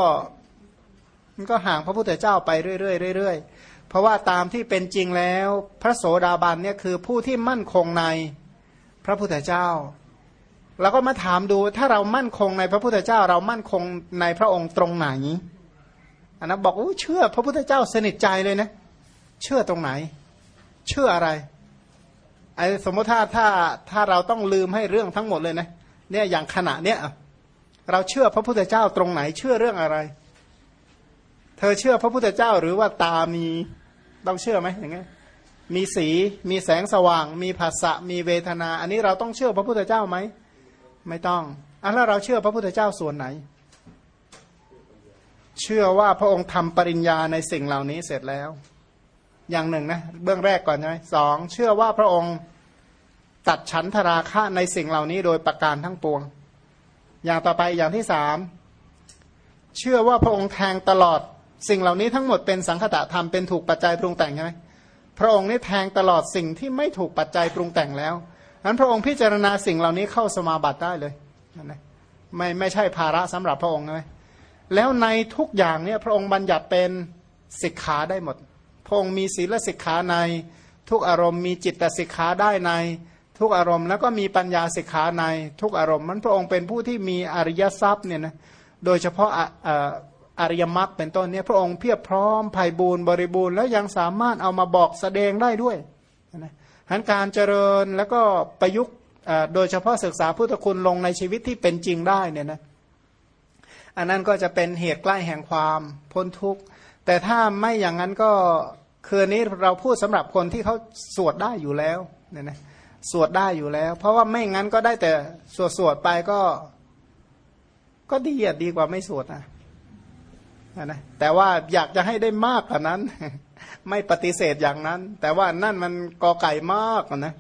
มันก็ห่างพระพุทธเจ้าไปเรื่อยๆเรื่อยๆเพราะว่าตามที่เป็นจริงแล้ว พระโสดาบันเนี่ยคือผู้ที่มั่นคงในพระพุทธเจ้าเราก็มาถามดูถ้าเรามั่นคงในพระพุทธเจ้า เรามั่นคงในพระองค์ตรงไหนอันนั้นบอกโอ้เชื่อพระพุทธเจ้าสนิทใจเลยนะ เชื่อตรงไหน เชื่ออะไรไอ้สมมติถ้าถ้าถ้าเราต้องลืมให้เรื่องทั้งหมดเลยนะ เนี่ยอย่างขณะเนี้ย เราเชื่อพระพุทธเจ้าตรงไหนเชื่อเรื่องอะไร เธอเชื่อพระพุทธเจ้าหรือว่าตามีต้องเชื่อไหมอย่างเงี้ยมีสีมีแสงสว่าง มีภาษะมีเวทนา อันนี้เราต้องเชื่อพระพุทธเจ้าไหมไม่ต้องอันแล้วเราเชื่อพระพุทธเจ้าส่วนไหน เชื่อว่าพระองค์ทำปริญญาในสิ่งเหล่านี้เสร็จแล้ว อย่างหนึ่งนะเบื้องแรกก่อนใช่ไหมสองเชื่อว่าพระองค์ตัดฉันทราคะในสิ่งเหล่านี้โดยประการทั้งปวง อย่างต่อไปอย่างที่สามเชื่อว่าพระองค์แทงตลอด สิ่งเหล่านี้ทั้งหมดเป็นสังคตะธรรมเป็นถูกปัจจัยปรุงแต่งใช่ไหมพระองค์นี่แทงตลอดสิ่งที่ไม่ถูกปัจจัยปรุงแต่งแล้วนั้นพระองค์พิจารณาสิ่งเหล่านี้เข้าสมาบัติได้เลยนะไม่ไม่ใช่ภาระสำหรับพระองค์เลยแล้วในทุกอย่างเนี่ยพระองค์บัญญัติเป็นสิกขาได้หมด พระองค์มีศีลสิกขาในทุกอารมณ์มีจิตสิกขาได้ใน ทุกอารมณ์แล้วก็มีปัญญาสิกขาในทุกอารมณ์มันพระองค์เป็นผู้ที่มีอริยทรัพย์เนี่ยนะโดยเฉพาะอริยมรรคเป็นต้นเนี่ยพระองค์เพียบพร้อมภัยบูรณ์บริบูรณ์แล้วยังสามารถเอามาบอกแสดงได้ด้วยนะหันการเจริญแล้วก็ประยุกต์โดยเฉพาะศึกษาพุทธคุณลงในชีวิตที่เป็นจริงได้เนี่ยนะอันนั้นก็จะเป็นเหตุใกล้แห่งความพ้นทุกข์แต่ถ้าไม่อย่างนั้นก็คืนนี้เราพูดสำหรับคนที่เขาสวดได้อยู่แล้วเนี่ยนะ สวดได้อยู่แล้ว เพราะว่าไม่งั้นก็ได้แต่สวดสวดไปก็ ก็ดีอะดีกว่าไม่สวดนะนะแต่ว่าอยากจะให้ได้มากกว่านั้น ไม่ปฏิเสธอย่างนั้น แต่ว่านั่นมันกอไก่มากนะ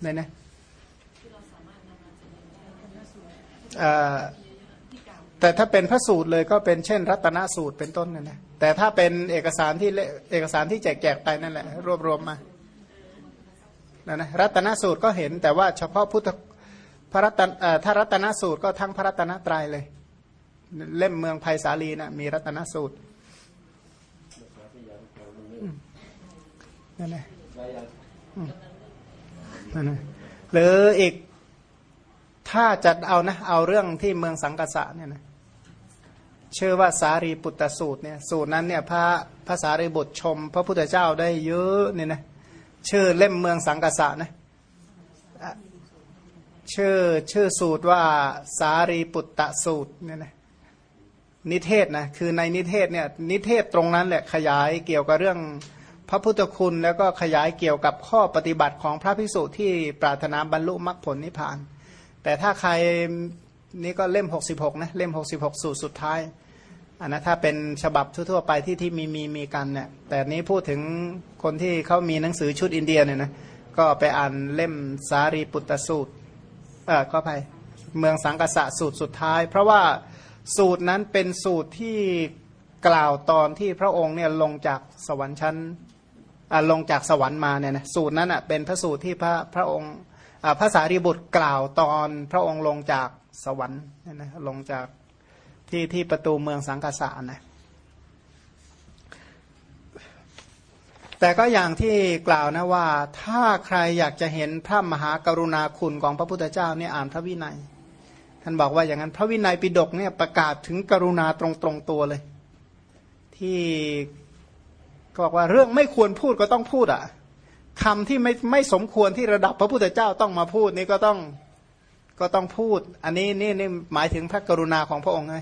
ไหนนะแต่ถ้าเป็นพระสูตรเลยก็เป็นเช่น รัตนสูตรเป็นต้นนะนะ แต่ถ้าเป็นเอกสารที่เอกสารที่แจกแจกไปนั่นแหละ รวบรวมมานะนะรัตนสูตรก็เห็นแต่ว่าเฉพาะพุทธพระรัตนถ้ารัตนสูตรก็ทั้งพระรัตนตรัยเลย เล่มเมืองไผ่สาลีนะมีรัตนสูตรนั่นแหละนั่นแหละหรืออีกถ้าจะเอานะ เอาเรื่องที่เมืองสังกษะเนี่ยนะ ชื่อว่าสารีปุตตสูตรเนี่ยสูตรนั้นเนี่ยพระพระสารีบุตรชม พระพุทธเจ้าได้เยอะเนี่ยนะชื่อเล่มเมืองสังกษะนะชื่อชื่อสูตรว่าสารีปุตตสูตรเนี่ยนะนิเทศนะคือในนิเทศเนี่ยนิเทศตรงนั้นแหละขยายเกี่ยวกับเรื่องพระพุทธคุณแล้วก็ขยายเกี่ยวกับข้อปฏิบัติของพระภิกษุที่ปรารถนาบรรลุมรรคผลนิพพาน แต่ถ้าใคร นี่ก็เล่ม66นะเล่ม66สูตรสุดท้ายอันนะถ้าเป็นฉบับทั่วๆไปที่ที่มีมีมีกันเนี่ยแต่นี้พูดถึงคนที่เขามีหนังสือชุดอินเดียเนี่ยนะก็ไปอ่านเล่มสารีปุตตสูตรเออก็ไปเมืองสังกษะสูตรสุดท้าย เพราะว่าสูตรนั้นเป็นสูตรที่กล่าวตอนที่พระองค์เนี่ยลงจากสวรรค์ชั้นลงจากสวรรค์มาเนี่ยนะสูตรนั้นอะเป็นพระสูตรที่พระพระองค์พระสารีบุตรกล่าวตอนพระองค์ลงจาก สวรรค์เนี่ยนะลงจากที่ที่ประตูเมืองสังกษานะแต่ก็อย่างที่กล่าวนะว่า ถ้าใครอยากจะเห็นพระมหากรุณาคุณของพระพุทธเจ้าเนี่ยอ่านพระวินัย ท่านบอกว่าอย่างนั้นพระวินัยปิฎกเนี่ยประกาศถึงกรุณาตรงตรงตัวเลย ที่ก็บอกว่าเรื่องไม่ควรพูดก็ต้องพูดอะคำที่ไม่ไม่สมควรที่ระดับพระพุทธเจ้าต้องมาพูดนี่ก็ต้อง ก็ต้องพูด อันนี้นี่นี่หมายถึงพระกรุณาของพระองค์ไง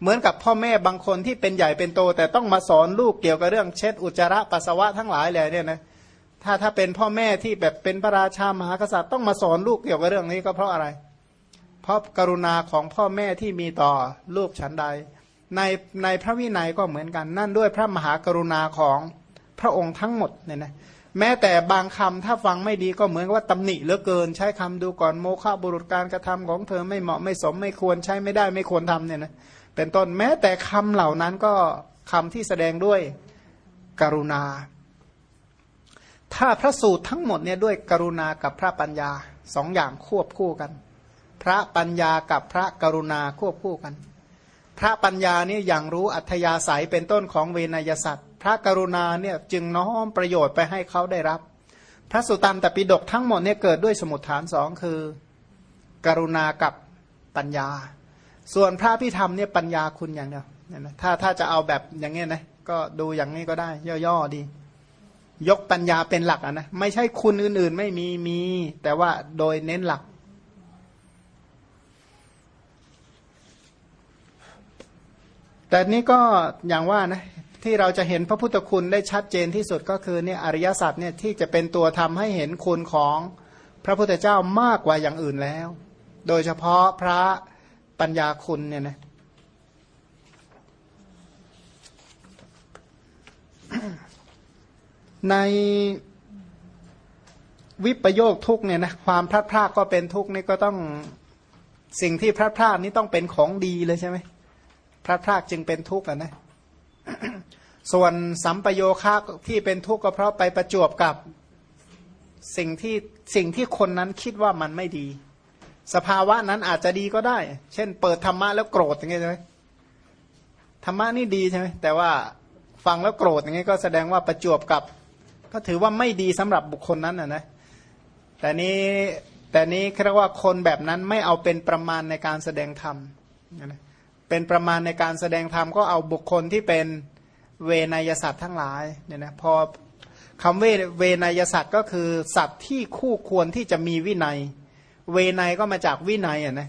เหมือนกับพ่อแม่บางคนที่เป็นใหญ่เป็นโต แต่ต้องมาสอนลูกเกี่ยวกับเรื่องเช็ดอุจจาระปัสสาวะทั้งหลายเลยเนี่ยนะถ้าถ้าเป็นพ่อแม่ที่แบบเป็นพระราชามหากษัตริย์ต้องมาสอนลูกเกี่ยวกับเรื่องนี้ก็เพราะอะไร เพราะกรุณาของพ่อแม่ที่มีต่อลูกฉันใด ในในพระวินัยก็เหมือนกันนั่นด้วยพระมหากรุณาของพระองค์ทั้งหมดเนี่ยนะ แม้แต่บางคำถ้าฟังไม่ดีก็เหมือนว่าตำหนิเหลือเกิน ใช้คำดูก่อนโมฆะบุรุษการกระทำของเธอไม่เหมาะไม่สมไม่ควรใช้ไม่ได้ไม่ควรทำเนี่ยนะเป็นต้นแม้แต่คำเหล่านั้นก็คำที่แสดงด้วยกรุณา ถ้าพระสูตรทั้งหมดเนี่ยด้วยกรุณากับพระปัญญาสองอย่างควบคู่กัน พระปัญญากับพระกรุณาควบคู่กัน พระปัญญานี่อย่างรู้อัธยาศัยเป็นต้นของเวนยสัตว์ พระกรุณาเนี่ยจึงน้อมประโยชน์ไปให้เขาได้รับ พระสุตตันตปิฎกทั้งหมดเนี่ยเกิดด้วยสมุดฐานสองคือ กรุณากับปัญญา ส่วนพระพิธรรมเนี่ยปัญญาคุณอย่างเดียวนะถ้าถ้าจะเอาแบบอย่างเงี้ยนะก็ดูอย่างนี้ก็ได้ ย่อๆดี ยกปัญญาเป็นหลักอะนะไม่ใช่คุณอื่นๆ ไม่มีมี แต่ว่าโดยเน้นหลักแต่นี้ก็อย่างว่านะ ที่เราจะเห็นพระพุทธคุณได้ชัดเจนที่สุดก็คือเนี่ยอริยสัจเนี่ยที่จะเป็นตัวทำให้เห็นคุณของพระพุทธเจ้ามากกว่าอย่างอื่นแล้ว โดยเฉพาะพระปัญญาคุณเนี่ยนะในวิปโยคทุกเนี่ยนะความพลาดพลาดก็เป็นทุกนี่ก็ต้องสิ่งที่พลาดพลาดนี่ต้องเป็นของดีเลยใช่ไหมพลาดพลาดจึงเป็นทุกข์อะนะ ส่วนสัมปโยคะที่เป็นทุกข์ก็เพราะไปประจวบกับสิ่งที่สิ่งที่คนนั้นคิดว่ามันไม่ดี สภาวะนั้นอาจจะดีก็ได้ เช่น เปิดธรรมะแล้วโกรธอย่างเงี้ยใช่ไหมธรรมะนี่ดีใช่ไหมแต่ว่าฟังแล้วโกรธอย่างเงี้ยก็แสดงว่าประจวบกับ ก็ถือว่าไม่ดีสำหรับบุคคลนั้นนะนะแต่นี้แต่นี้เรียกว่าคนแบบนั้นไม่เอาเป็นประมาณในการแสดงธรรมเป็นประมาณในการแสดงธรรมก็เอาบุคคลที่เป็น เวนยสัตว์ทั้งหลายเนี่ยนะพอคำเวเวนยสัตว์ก็คือสัตว์ที่คู่ควรที่จะมีวินัย เวนยก็มาจากวินัยอะนะ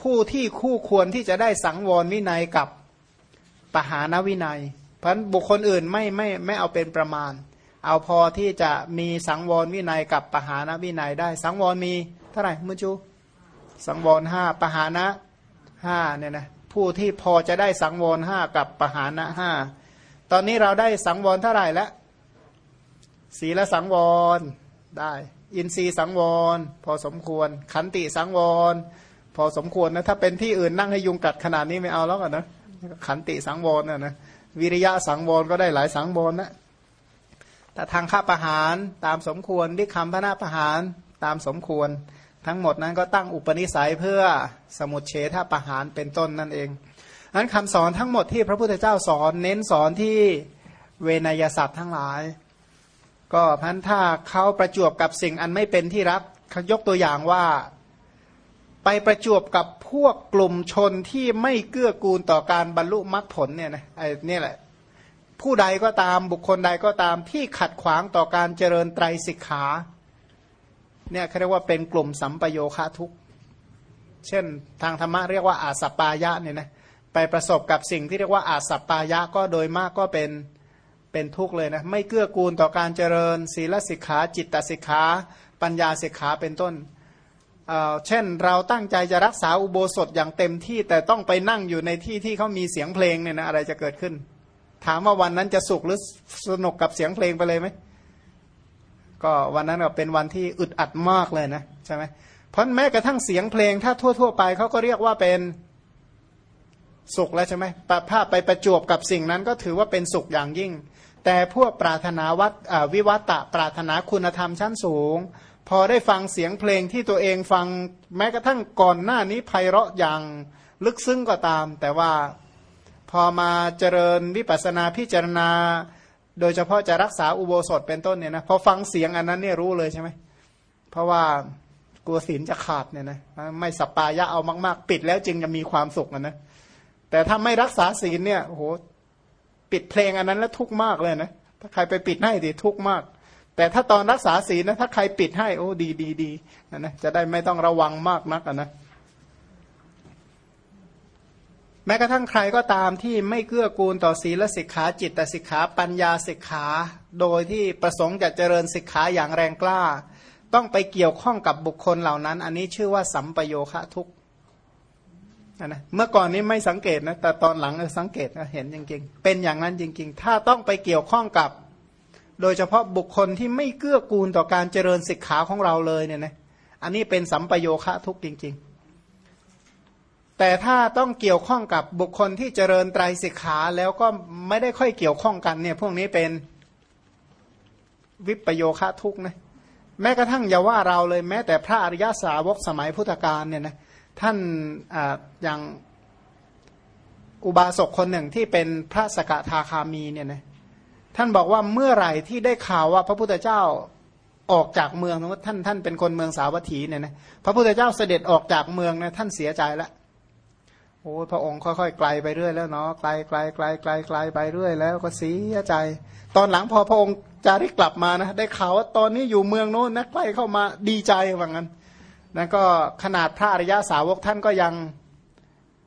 ผู้ที่คู่ควรที่จะได้สังวรวินัยกับปหานวินัย เพราะบุคคลอื่นไม่ไม่ไม่เอาเป็นประมาณ เอาพอที่จะมีสังวรวินัยกับปหานวินัยได้ สังวรมีเท่าไหร่มุจูสังวรห้าปหานะห้าเนี่ยนะผู้ที่พอจะได้สังวรห้ากับปหานะห้า ตอนนี้เราได้สังวรเท่าไหร่แล้วศีลสังวรได้ อินทรีย์สังวร พอสมควร ขันติสังวร พอสมควรนะถ้าเป็นที่อื่นนั่งให้ยุงกัดขนาดนี้ไม่เอาแล้วกันนะขันติสังวรนะนะวิริยะสังวรก็ได้หลายสังวรนะแต่ทางข้าประหารตามสมควรที่คำพระนาประหารตามสมควร ทั้งหมดนั้นก็ตั้งอุปนิสัยเพื่อสมุดเฉทประหารเป็นต้นนั่นเอง นั้นคำสอนทั้งหมดที่พระพุทธเจ้าสอนเน้นสอนที่เวนยศัตร์ทั้งหลาย ก็พันถ้าเขาประจวบกับสิ่งอันไม่เป็นที่รักเขายกตัวอย่างว่า ไปประจวบกับพวกกลุ่มชนที่ไม่เกื้อกูลต่อการบรรลุมรรคผลเนี่ยนะไอ้นี่แหละ ผู้ใดก็ตามบุคคลใดก็ตามที่ขัดขวางต่อการเจริญไตรสิกขาเนี่ยเขาเรียกว่าเป็นกลุ่มสัมปโยคะทุกเช่นทางธรรมะเรียกว่าอาสปายะเนี่ยนะ ไปประสบกับสิ่งที่เรียกว่าอาสัปปายะก็โดยมากก็เป็นเป็นทุกข์เลยนะไม่เกื้อกูลต่อการเจริญ ศีลสิกขา จิตตสิกขา ปัญญาสิกขาเป็นต้นเเช่นเราตั้งใจจะรักษาอุโบสถอย่างเต็มที่แต่ต้องไปนั่งอยู่ในที่ที่เขามีเสียงเพลงเนี่ยนะอะไรจะเกิดขึ้น ถามว่าวันนั้นจะสุขหรือสนุกกับเสียงเพลงไปเลยไหมก็วันนั้นก็เป็นวันที่อึดอัดมากเลยนะใช่ไหมเพราะแม้กระทั่งเสียงเพลงถ้าทั่ว ๆ ไปเขาก็เรียกว่าเป็น สุขแล้วใช่ไหมภาพไปประจวบกับสิ่งนั้นก็ถือว่าเป็นสุขอย่างยิ่ง แต่พวกปรารถนาวัดวิวัตะปรารถนาคุณธรรมชั้นสูง พอได้ฟังเสียงเพลงที่ตัวเองฟังแม้กระทั่งก่อนหน้านี้ไพเราะอย่างลึกซึ้งก็ตาม แต่ว่าพอมาเจริญวิปัสนาพิจารณา โดยเฉพาะจะรักษาอุโบสถเป็นต้นเนี่ยนะพอฟังเสียงอันนั้นเนี่ยรู้เลยใช่ไหมเพราะว่ากลัวศีลจะขาดเนี่ยนะไม่สปายะเอามาก ๆ ปิดแล้วจึงจะมีความสุขนะ แต่ถ้าไม่รักษาศีลเนี่ยโอ้โหปิดเพลงอันนั้นแล้วทุกข์มากเลยนะถ้าใครไปปิดให้ดีทุกข์มาก แต่ถ้าตอนรักษาศีลนะถ้าใครปิดให้โอ้ดีดีดีนะนะจะได้ไม่ต้องระวังมากนักนะแม้กระทั่งใครก็ตามที่ไม่เกื้อกูลต่อศีลสิกขาจิตสิกขาปัญญาสิกขา โดยที่ประสงค์จะเจริญสิกขาอย่างแรงกล้า ต้องไปเกี่ยวข้องกับบุคคลเหล่านั้น อันนี้ชื่อว่าสัมปโยคะทุก นะเมื่อก่อนนี้ไม่สังเกตนะแต่ตอนหลังสังเกตเห็นจริงๆ เป็นอย่างนั้นจริง ๆ ถ้าต้องไปเกี่ยวข้องกับ โดยเฉพาะบุคคลที่ไม่เกื้อกูลต่อการเจริญศิกขาของเราเลยเนี่ยนะอันนี้เป็นสัมปโยคะทุกจริง ๆ แต่ถ้าต้องเกี่ยวข้องกับบุคคลที่เจริญไตรศิกขาแล้วก็ไม่ได้ค่อยเกี่ยวข้องกันเนี่ย พวกนี้เป็นวิปโยคะทุกนะแม้กระทั่งอย่าว่าเราเลยแม้แต่พระอริยาสาวกสมัยพุทธกาลเนี่ยนะ ท่านออย่างอุบาสกคนหนึ่งที่เป็นพระสกทาคามีเนี่ยนะท่านบอกว่าเมื่อไหร่ที่ได้ข่าวว่าพระพุทธเจ้าออกจากเมืองท่านท่านเป็นคนเมืองสาวัตถีเนี่ยนะพระพุทธเจ้าเสด็จออกจากเมืองนะท่านเสียใจแล้วโอ้พระองค์ค่อยๆไกลไปเรื่อยแล้วเนาะไกลไกลไกลไกลไกลไปเรื่อยแล้วก็เสียใจ ตอนหลังพอพระองค์จาริกกลับมานะได้ข่าวว่าตอนนี้อยู่เมืองโน้นนะใกล้เข้ามาดีใจว่างั้น นั่นก็ขนาดพระอริยาสาวกท่านก็ยัง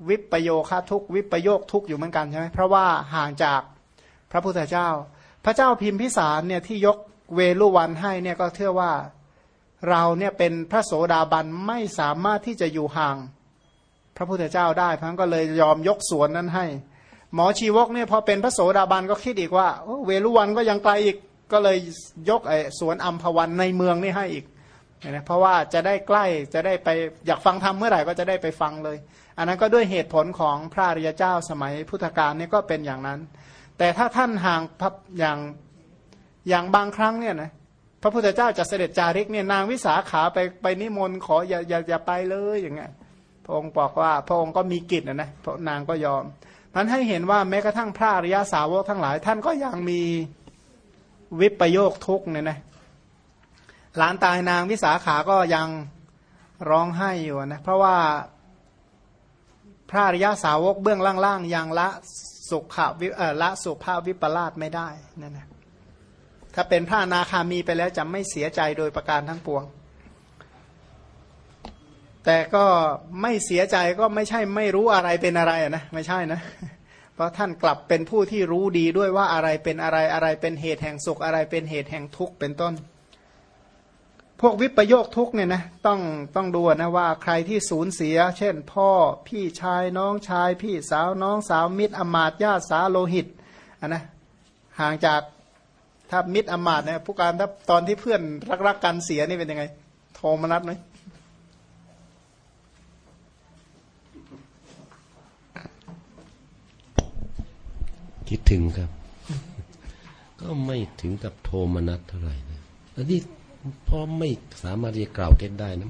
วิปโยคทุกข์วิปโยคทุกข์อยู่เหมือนกันใช่ไหมเพราะว่าห่างจากพระพุทธเจ้า พระเจ้าพิมพิสารเนี่ยที่ยกเวลุวันให้เนี่ยก็เชื่อว่าเราเนี่ยเป็นพระโสดาบันไม่สามารถที่จะอยู่ห่าง พระพุทธเจ้าได้พังก็เลยยอมยกสวนนั้นให้ หมอชีวกเนี่ยพอเป็นพระโสดาบันก็คิดอีกว่าเวลุวันก็ยังไกลอีกก็เลยยกไอ้สวนอัมพวันในเมืองนี่ให้อีก นะเพราะว่าจะได้ใกล้จะได้ไปอยากฟังธรรมเมื่อไหร่ก็จะได้ไปฟังเลย อันนั้นก็ด้วยเหตุผลของพระริยเจ้าสมัยพุทธกาลนี่ก็เป็นอย่างนั้น แต่ถ้าท่านห่างพับอย่างอย่างบางครั้งเนี่ยนะพระพุทธเจ้าจะเสด็จจาริกเนี่ยนางวิสาขาไปไปนิมนต์ขออย่าอย่าอย่าไปเลยอย่างเงี้ยพระองค์บอกว่าพระองค์ก็มีกิจนะนะพระนางก็ยอมมันให้เห็นว่าแม้กระทั่งพระอริยาสาวกทั้งหลาย ท่านก็ยังมีวิปโยคทุกเนี่ยนะ หลานตายนางวิสาขาก็ยังร้องไห้อยู่นะ เพราะว่าพระอริยาสาวกเบื้องล่างๆยังละสุขวิเออละสุภาพวิปลาสไม่ได้นั่นนะถ้าเป็นพระนาคามีไปแล้วจะไม่เสียใจโดยประการทั้งปวง แต่ก็ไม่เสียใจก็ไม่ใช่ไม่รู้อะไรเป็นอะไรนะไม่ใช่นะ เพราะท่านกลับเป็นผู้ที่รู้ดีด้วยว่าอะไรเป็นอะไรอะไรเป็นเหตุแห่งสุขอะไรเป็นเหตุแห่งทุกข์เป็นต้น พวกวิปโยคทุกเนี่ยนะต้องต้องดูนะว่าใครที่สูญเสีย เช่น พ่อพี่ชายน้องชาย พี่สาวน้องสาวมิตรอมาตญาติสาโลหิตอันนะห่างจากถ้ามิตรอมาตเนี่ยผู้การถ้าตอนที่เพื่อนรักๆกกันเสียนี่เป็นยังไง โทรมานัดไหมคิดถึงครับ ก็ไม่ถึงกับโทมนัสเท่าไหร่นะอันนี้ พอไม่สามารถที่จะกล่าวเท็จได้นะ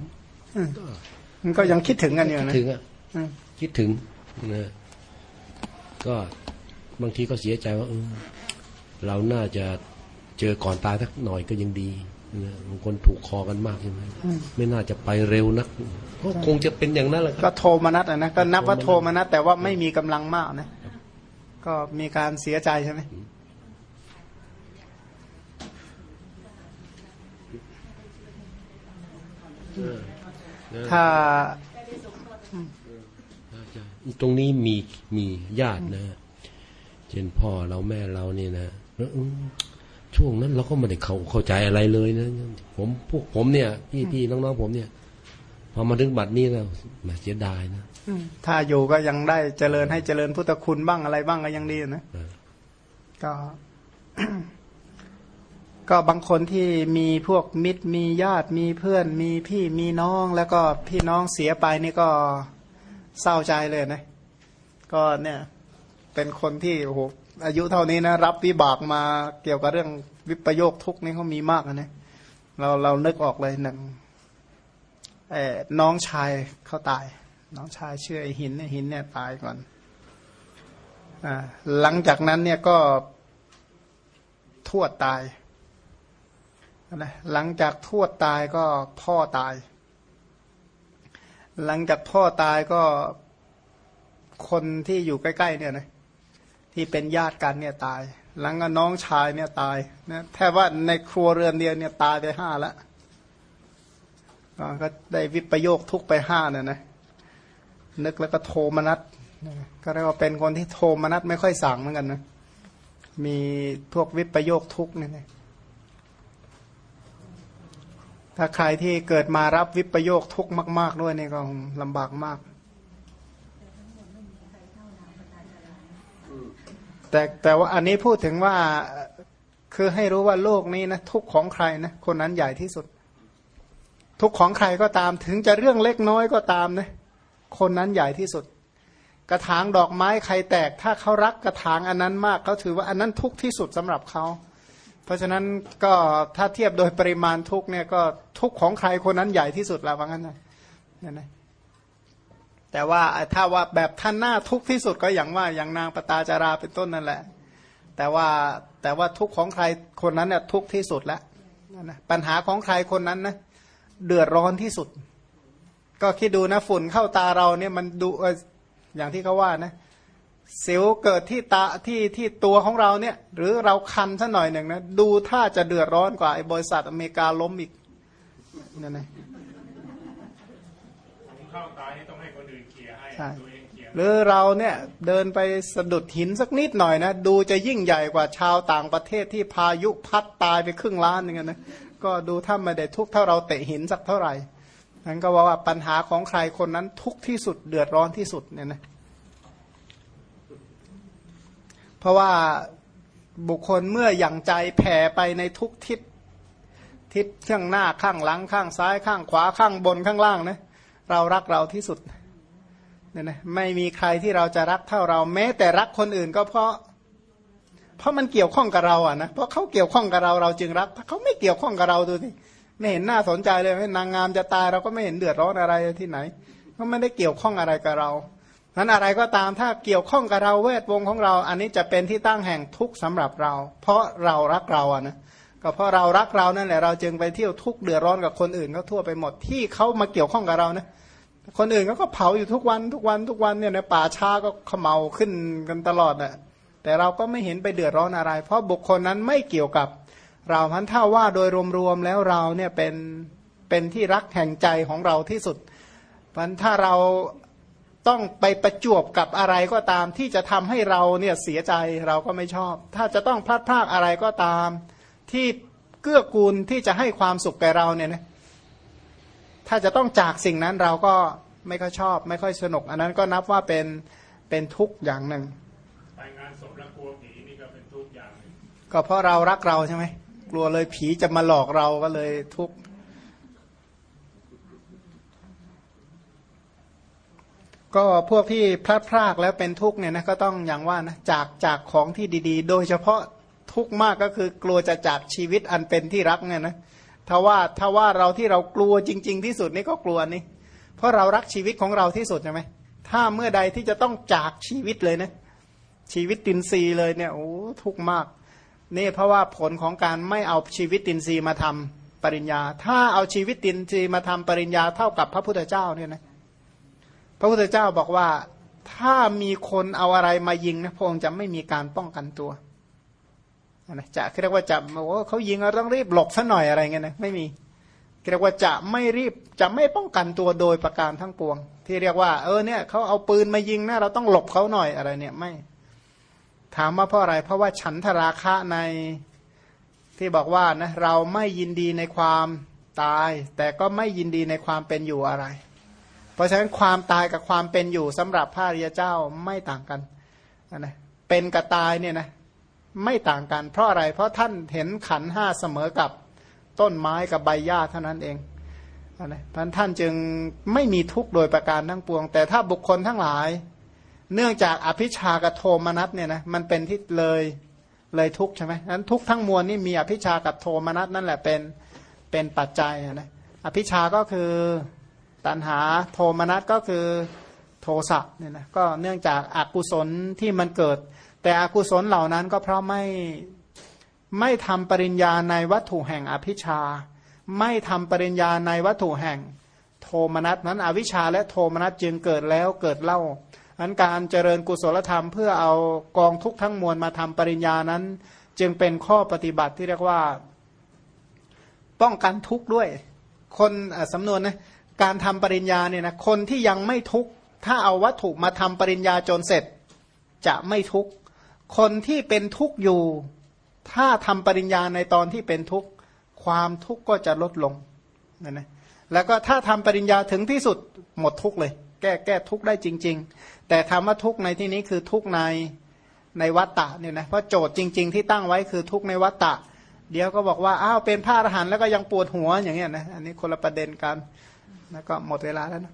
มันก็ยังคิดถึงกันอยู่คิดนะถึงอะอืมคิดถึงนะก็บางทีก็เสียใจว่าเออเราน่าจะเจอก่อนตายสักหน่อยก็ยังดีนะบางคนถูกคอกันมากใช่ไหมไม่น่าจะไปเร็วนักก็คงจะเป็นอย่างนั้นแหละคก็รับโทรมานัดอะนะก็นับว่าโทรมานัดแต่ว่าไม่มีกำลังมากนะ ก็มีการเสียใจใช่ไหม ถ้าตรงนี้มีมีญาตินะเช่นพ่อเราแม่เราเนี่ยนะแล้วอืมช่วงนั้นเราก็ไม่ได้เข้าเข้าใจอะไรเลยนะผมพวกผมเนี่ย พี่พี่น้องๆผมเนี่ย พอมาถึงบัดนี้แล้วแหมเสียดายนะถ้าอยู่ก็ยังได้เจริญให้เจริญพุทธคุณบ้างอะไรบ้างก็ยังดีนะเออก็ ก็บางคนที่มีพวกมิตรมีญาติมีเพื่อน มีพี่มีน้อง แล้วก็พี่น้องเสียไปนี่ก็เศร้าใจเลยนะ ก็เนี่ยเป็นคนที่โอ้โหอายุเท่านี้นะ รับวิบากมาเกี่ยวกับเรื่องวิปโยคทุกข์นี่เขามีมากนะเราเรานึกออกเลยหนึ่งเออน้องชายเขาตาย น้องชายเชื่อไอหินไอหินเนี่ยตายก่อนอ่าหลังจากนั้นเนี่ยก็ทวดตาย นะหลังจากทวดตายก็พ่อตาย หลังจากพ่อตายก็คนที่อยู่ใกล้ๆเนี่ยนะที่เป็นญาติกันเนี่ยตาย หลังก็น้องชายเนี่ยตายนะแทบว่าในครัวเรือนเดียวเนี่ยตายไปห้าล้วก็ก็ได้วิปโยคทุกไปห้าเนี่ยนะนึกแล้วก็โทมนัสก็เรียกว่าเป็นคนที่โทมนัสไม่ค่อยสั่งเหมือนกันนะมีพวกวิปโยคทุกเนี่ยนะ ถ้าใครที่เกิดมารับวิปโยคทุกมาก ๆ ด้วยนี่ก็ลำบากมาก แต่แต่ว่าอันนี้พูดถึงว่าคือให้รู้ว่าโลกนี้นะทุกของใครนะคนนั้นใหญ่ที่สุด ทุกของใครก็ตามถึงจะเรื่องเล็กน้อยก็ตามนะคนนั้นใหญ่ที่สุด กระถางดอกไม้ใครแตก ถ้าเขารักกระถางอันนั้นมากเขาถือว่าอันนั้นทุกข์ที่สุดสำหรับเขา เพราะฉะนั้นก็ถ้าเทียบโดยปริมาณทุกเนี่ยก็ทุกของใครคนนั้นใหญ่ที่สุดแล้วว่างั้นนะเนี่ยนะแต่ว่าถ้าว่าแบบท่านหน้าทุกที่สุดก็อย่างว่าอย่างนางปตาจาราเป็นต้นนั่นแหละ แต่ว่าแต่ว่าทุกของใครคนนั้นเนี่ยทุกที่สุดแล้วนะปัญหาของใครคนนั้นนะเดือดร้อนที่สุด ก็คิดดูนะฝุ่นเข้าตาเราเนี่ยมันดูอย่างที่เขาว่านะ สิวเกิดที่ตาที่ที่ตัวของเราเนี่ย หรือเราคันสัหน่อยหนึ่งนะ ดูถ้าจะเดือดร้อนกว่าไอ้บริษัทอเมริกาล้มอีกนั่นนะผมเข้าตายนี่ต้องให้คนอื่นเคลียร์ให้ใช่ตัวเองเคลียร์หรือเราเนี่ยเดินไปสะดุดหินสักนิดหน่อยนะ ดูจะยิ่งใหญ่กว่าชาวต่างประเทศที่พายุพัดตายไปครึ่งล้านอย่างเงี้ยนะก็ดูถ้าไม่ได้ทุกข์เท่าเราเตะหินสักเท่าไหร่นั้นก็ว่าว่าปัญหาของใครคนนั้นทุกข์ที่สุดเดือดร้อนที่สุดเนี่ยนะ เพราะว่าบุคคลเมื่ออย่างใจแผ่ไปในทุกทิศทิศข้างหน้าข้างหลังข้างซ้ายข้างขวาข้างบนข้างล่างนะเรารักเราที่สุดเนี่ยนะไม่มีใครที่เราจะรักเท่าเราแม้แต่รักคนอื่นก็เพราะ เพราะมันเกี่ยวข้องกับเราอะนะเพราะเขาเกี่ยวข้องกับเราเราจึงรักถ้าเขาไม่เกี่ยวข้องกับเราดูสิไม่เห็นน่าสนใจเลยนางงามจะตายเราก็ไม่เห็นเดือดร้อนอะไรที่ไหนก็ไม่ได้เกี่ยวข้องอะไรกับเรา นั้นอะไรก็ตามถ้าเกี่ยวข้องกับเราเวทวงของเรา อันนี้จะเป็นที่ตั้งแห่งทุกข์สำหรับเรา เพราะเรารักเราอะนะก็เพราะเรารักเรานั่นแหละเราจึงไปเที่ยวทุกข์เดือดร้อนกับคนอื่นเขาทั่วไปหมดที่เขามาเกี่ยวข้องกับเรานะคนอื่นเขาก็เผาอยู่ทุกวันทุกวันทุกวันเนี่ยในป่าช้าก็เขมเมาขึ้นกันตลอดน่ะแต่เราก็ไม่เห็นไปเดือดร้อนอะไร เพราะบุคคลนั้นไม่เกี่ยวกับ เราพันถ้าว่าโดยรวมๆแล้วเราเนี่ยเป็นเป็นที่รักแห่งใจของเราที่สุดพันถ้าเรา ต้องไปประจวบกับอะไรก็ตาม ที่จะทำให้เราเนี่ยเสียใจเราก็ไม่ชอบ ถ้าจะต้องพลาดพลาดอะไรก็ตาม ที่เกื้อกูลที่จะให้ความสุขแก่เราเนี่ยนะถ้าจะต้องจากสิ่งนั้นเราก็ไม่ค่อยชอบ ไม่ค่อยสนุก อันนั้นก็นับว่าเป็นเป็นทุกข์อย่างหนึ่งไปงานศพแล้วกลัวผีนี่ก็เป็นทุกข์อย่างหนึ่งก็เพราะเรารักเราใช่ไหมกลัวเลยผีจะมาหลอกเราก็เลยทุกข์ ก็พวกที่พลาดพลาดแล้วเป็นทุกข์เนี่ยนะก็ต้องอย่างว่านะจากจากของที่ดีๆ โดยเฉพาะทุกข์มากก็คือกลัวจะจากชีวิตอันเป็นที่รักเนี่ยนะถ้าว่าถ้าว่าเราที่เรากลัวจริง ๆ ที่สุดนี่ก็กลัวนี่ เพราะเรารักชีวิตของเราที่สุดใช่ไหมถ้าเมื่อใดที่จะต้องจากชีวิตเลยนะชีวิตตินซีเลยเนี่ยโอ้ทุกข์มากนี่เพราะว่าผลของการไม่เอาชีวิตตินซีมาทำปริญญา ถ้าเอาชีวิตตินซีมาทำปริญญาเท่ากับพระพุทธเจ้าเนี่ยนะ พระพุทธเจ้าบอกว่าถ้ามีคนเอาอะไรมายิงนะพระองค์จะไม่มีการป้องกันตัวนะจะเรียกว่าจะโอ้เขายิงเราต้องรีบหลบซะหน่อยอะไรเงี้ยนะไม่มีเรียกว่าจะไม่รีบจะไม่ป้องกันตัวโดยประการทั้งปวง ที่เรียกว่า เออเนี่ยเขาเอาปืนมายิงนะเราต้องหลบเขาหน่อยอะไรเนี่ยไม่ ถามว่าเพราะอะไร เพราะว่าฉันทราคะในที่บอกว่านะเราไม่ยินดีในความตาย แต่ก็ไม่ยินดีในความเป็นอยู่อะไร เพราะฉะนั้นความตายกับความเป็นอยู่สำหรับพระริยเจ้าไม่ต่างกันนะเป็นกับตายเนี่ยนะไม่ต่างกันเพราะอะไร เพราะท่านเห็นขันห้าเสมอกับต้นไม้กับใบหญ้าเท่านั้นเองนะท่านท่านจึงไม่มีทุกข์โดยประการทั้งปวง แต่ถ้าบุคคลทั้งหลาย เนื่องจากอภิชากับโทมนัสเนี่ยนะมันเป็นที่เลยเลยทุกข์ใช่ไหมนั้นทุกข์ทั้งมวลนี่มีอภิชากับโทมนัสนั่นแหละเป็นเป็นปัจจัยนะอภิชาก็คือ ตัณหาโทมนัสก็คือโทสะเนี่ยนะก็เนื่องจากอากุศลที่มันเกิด แต่อกุศลเหล่านั้นก็เพราะไม่ไม่ทำปริญญาในวัตถุแห่งอภิชา ไม่ทำปริญญาในวัตถุแห่งโทมนัสนั้นอวิชาและโทมนัสจึงเกิดแล้วเกิดเล่าอันการเจริญกุศลธรรมเพื่อเอากองทุกทั้งมวลมาทำปริญญานั้น จึงเป็นข้อปฏิบัติที่เรียกว่า ป้องกันทุกข์ด้วย คนสำนวนนะ การทำปริญญาเนี่ยนะคนที่ยังไม่ทุกข์ถ้าเอาวัตถุมาทำปริญญาจนเสร็จ จะไม่ทุกข์คนที่เป็นทุกข์อยู่ ถ้าทำปริญญาในตอนที่เป็นทุกข์ความทุกข์ก็จะลดลงนะนะแล้วก็ถ้าทำปริญญาถึงที่สุดหมดทุกข์เลย แก้แก้ทุกข์ได้จริง ๆ แต่ธรรมะทุกข์ในที่นี้คือทุกข์ในในวัตตะเนี่ยนะเพราะโจทย์จริง ๆ ที่ตั้งไว้คือทุกข์ในวัตตะ เดี๋ยวก็บอกว่าอ้าวเป็นพระอรหันต์แล้วก็ยังปวดหัวอย่างเงี้ยนะอันนี้คนละประเด็นกัน แล้วก็หมดเวลาแล้วนะ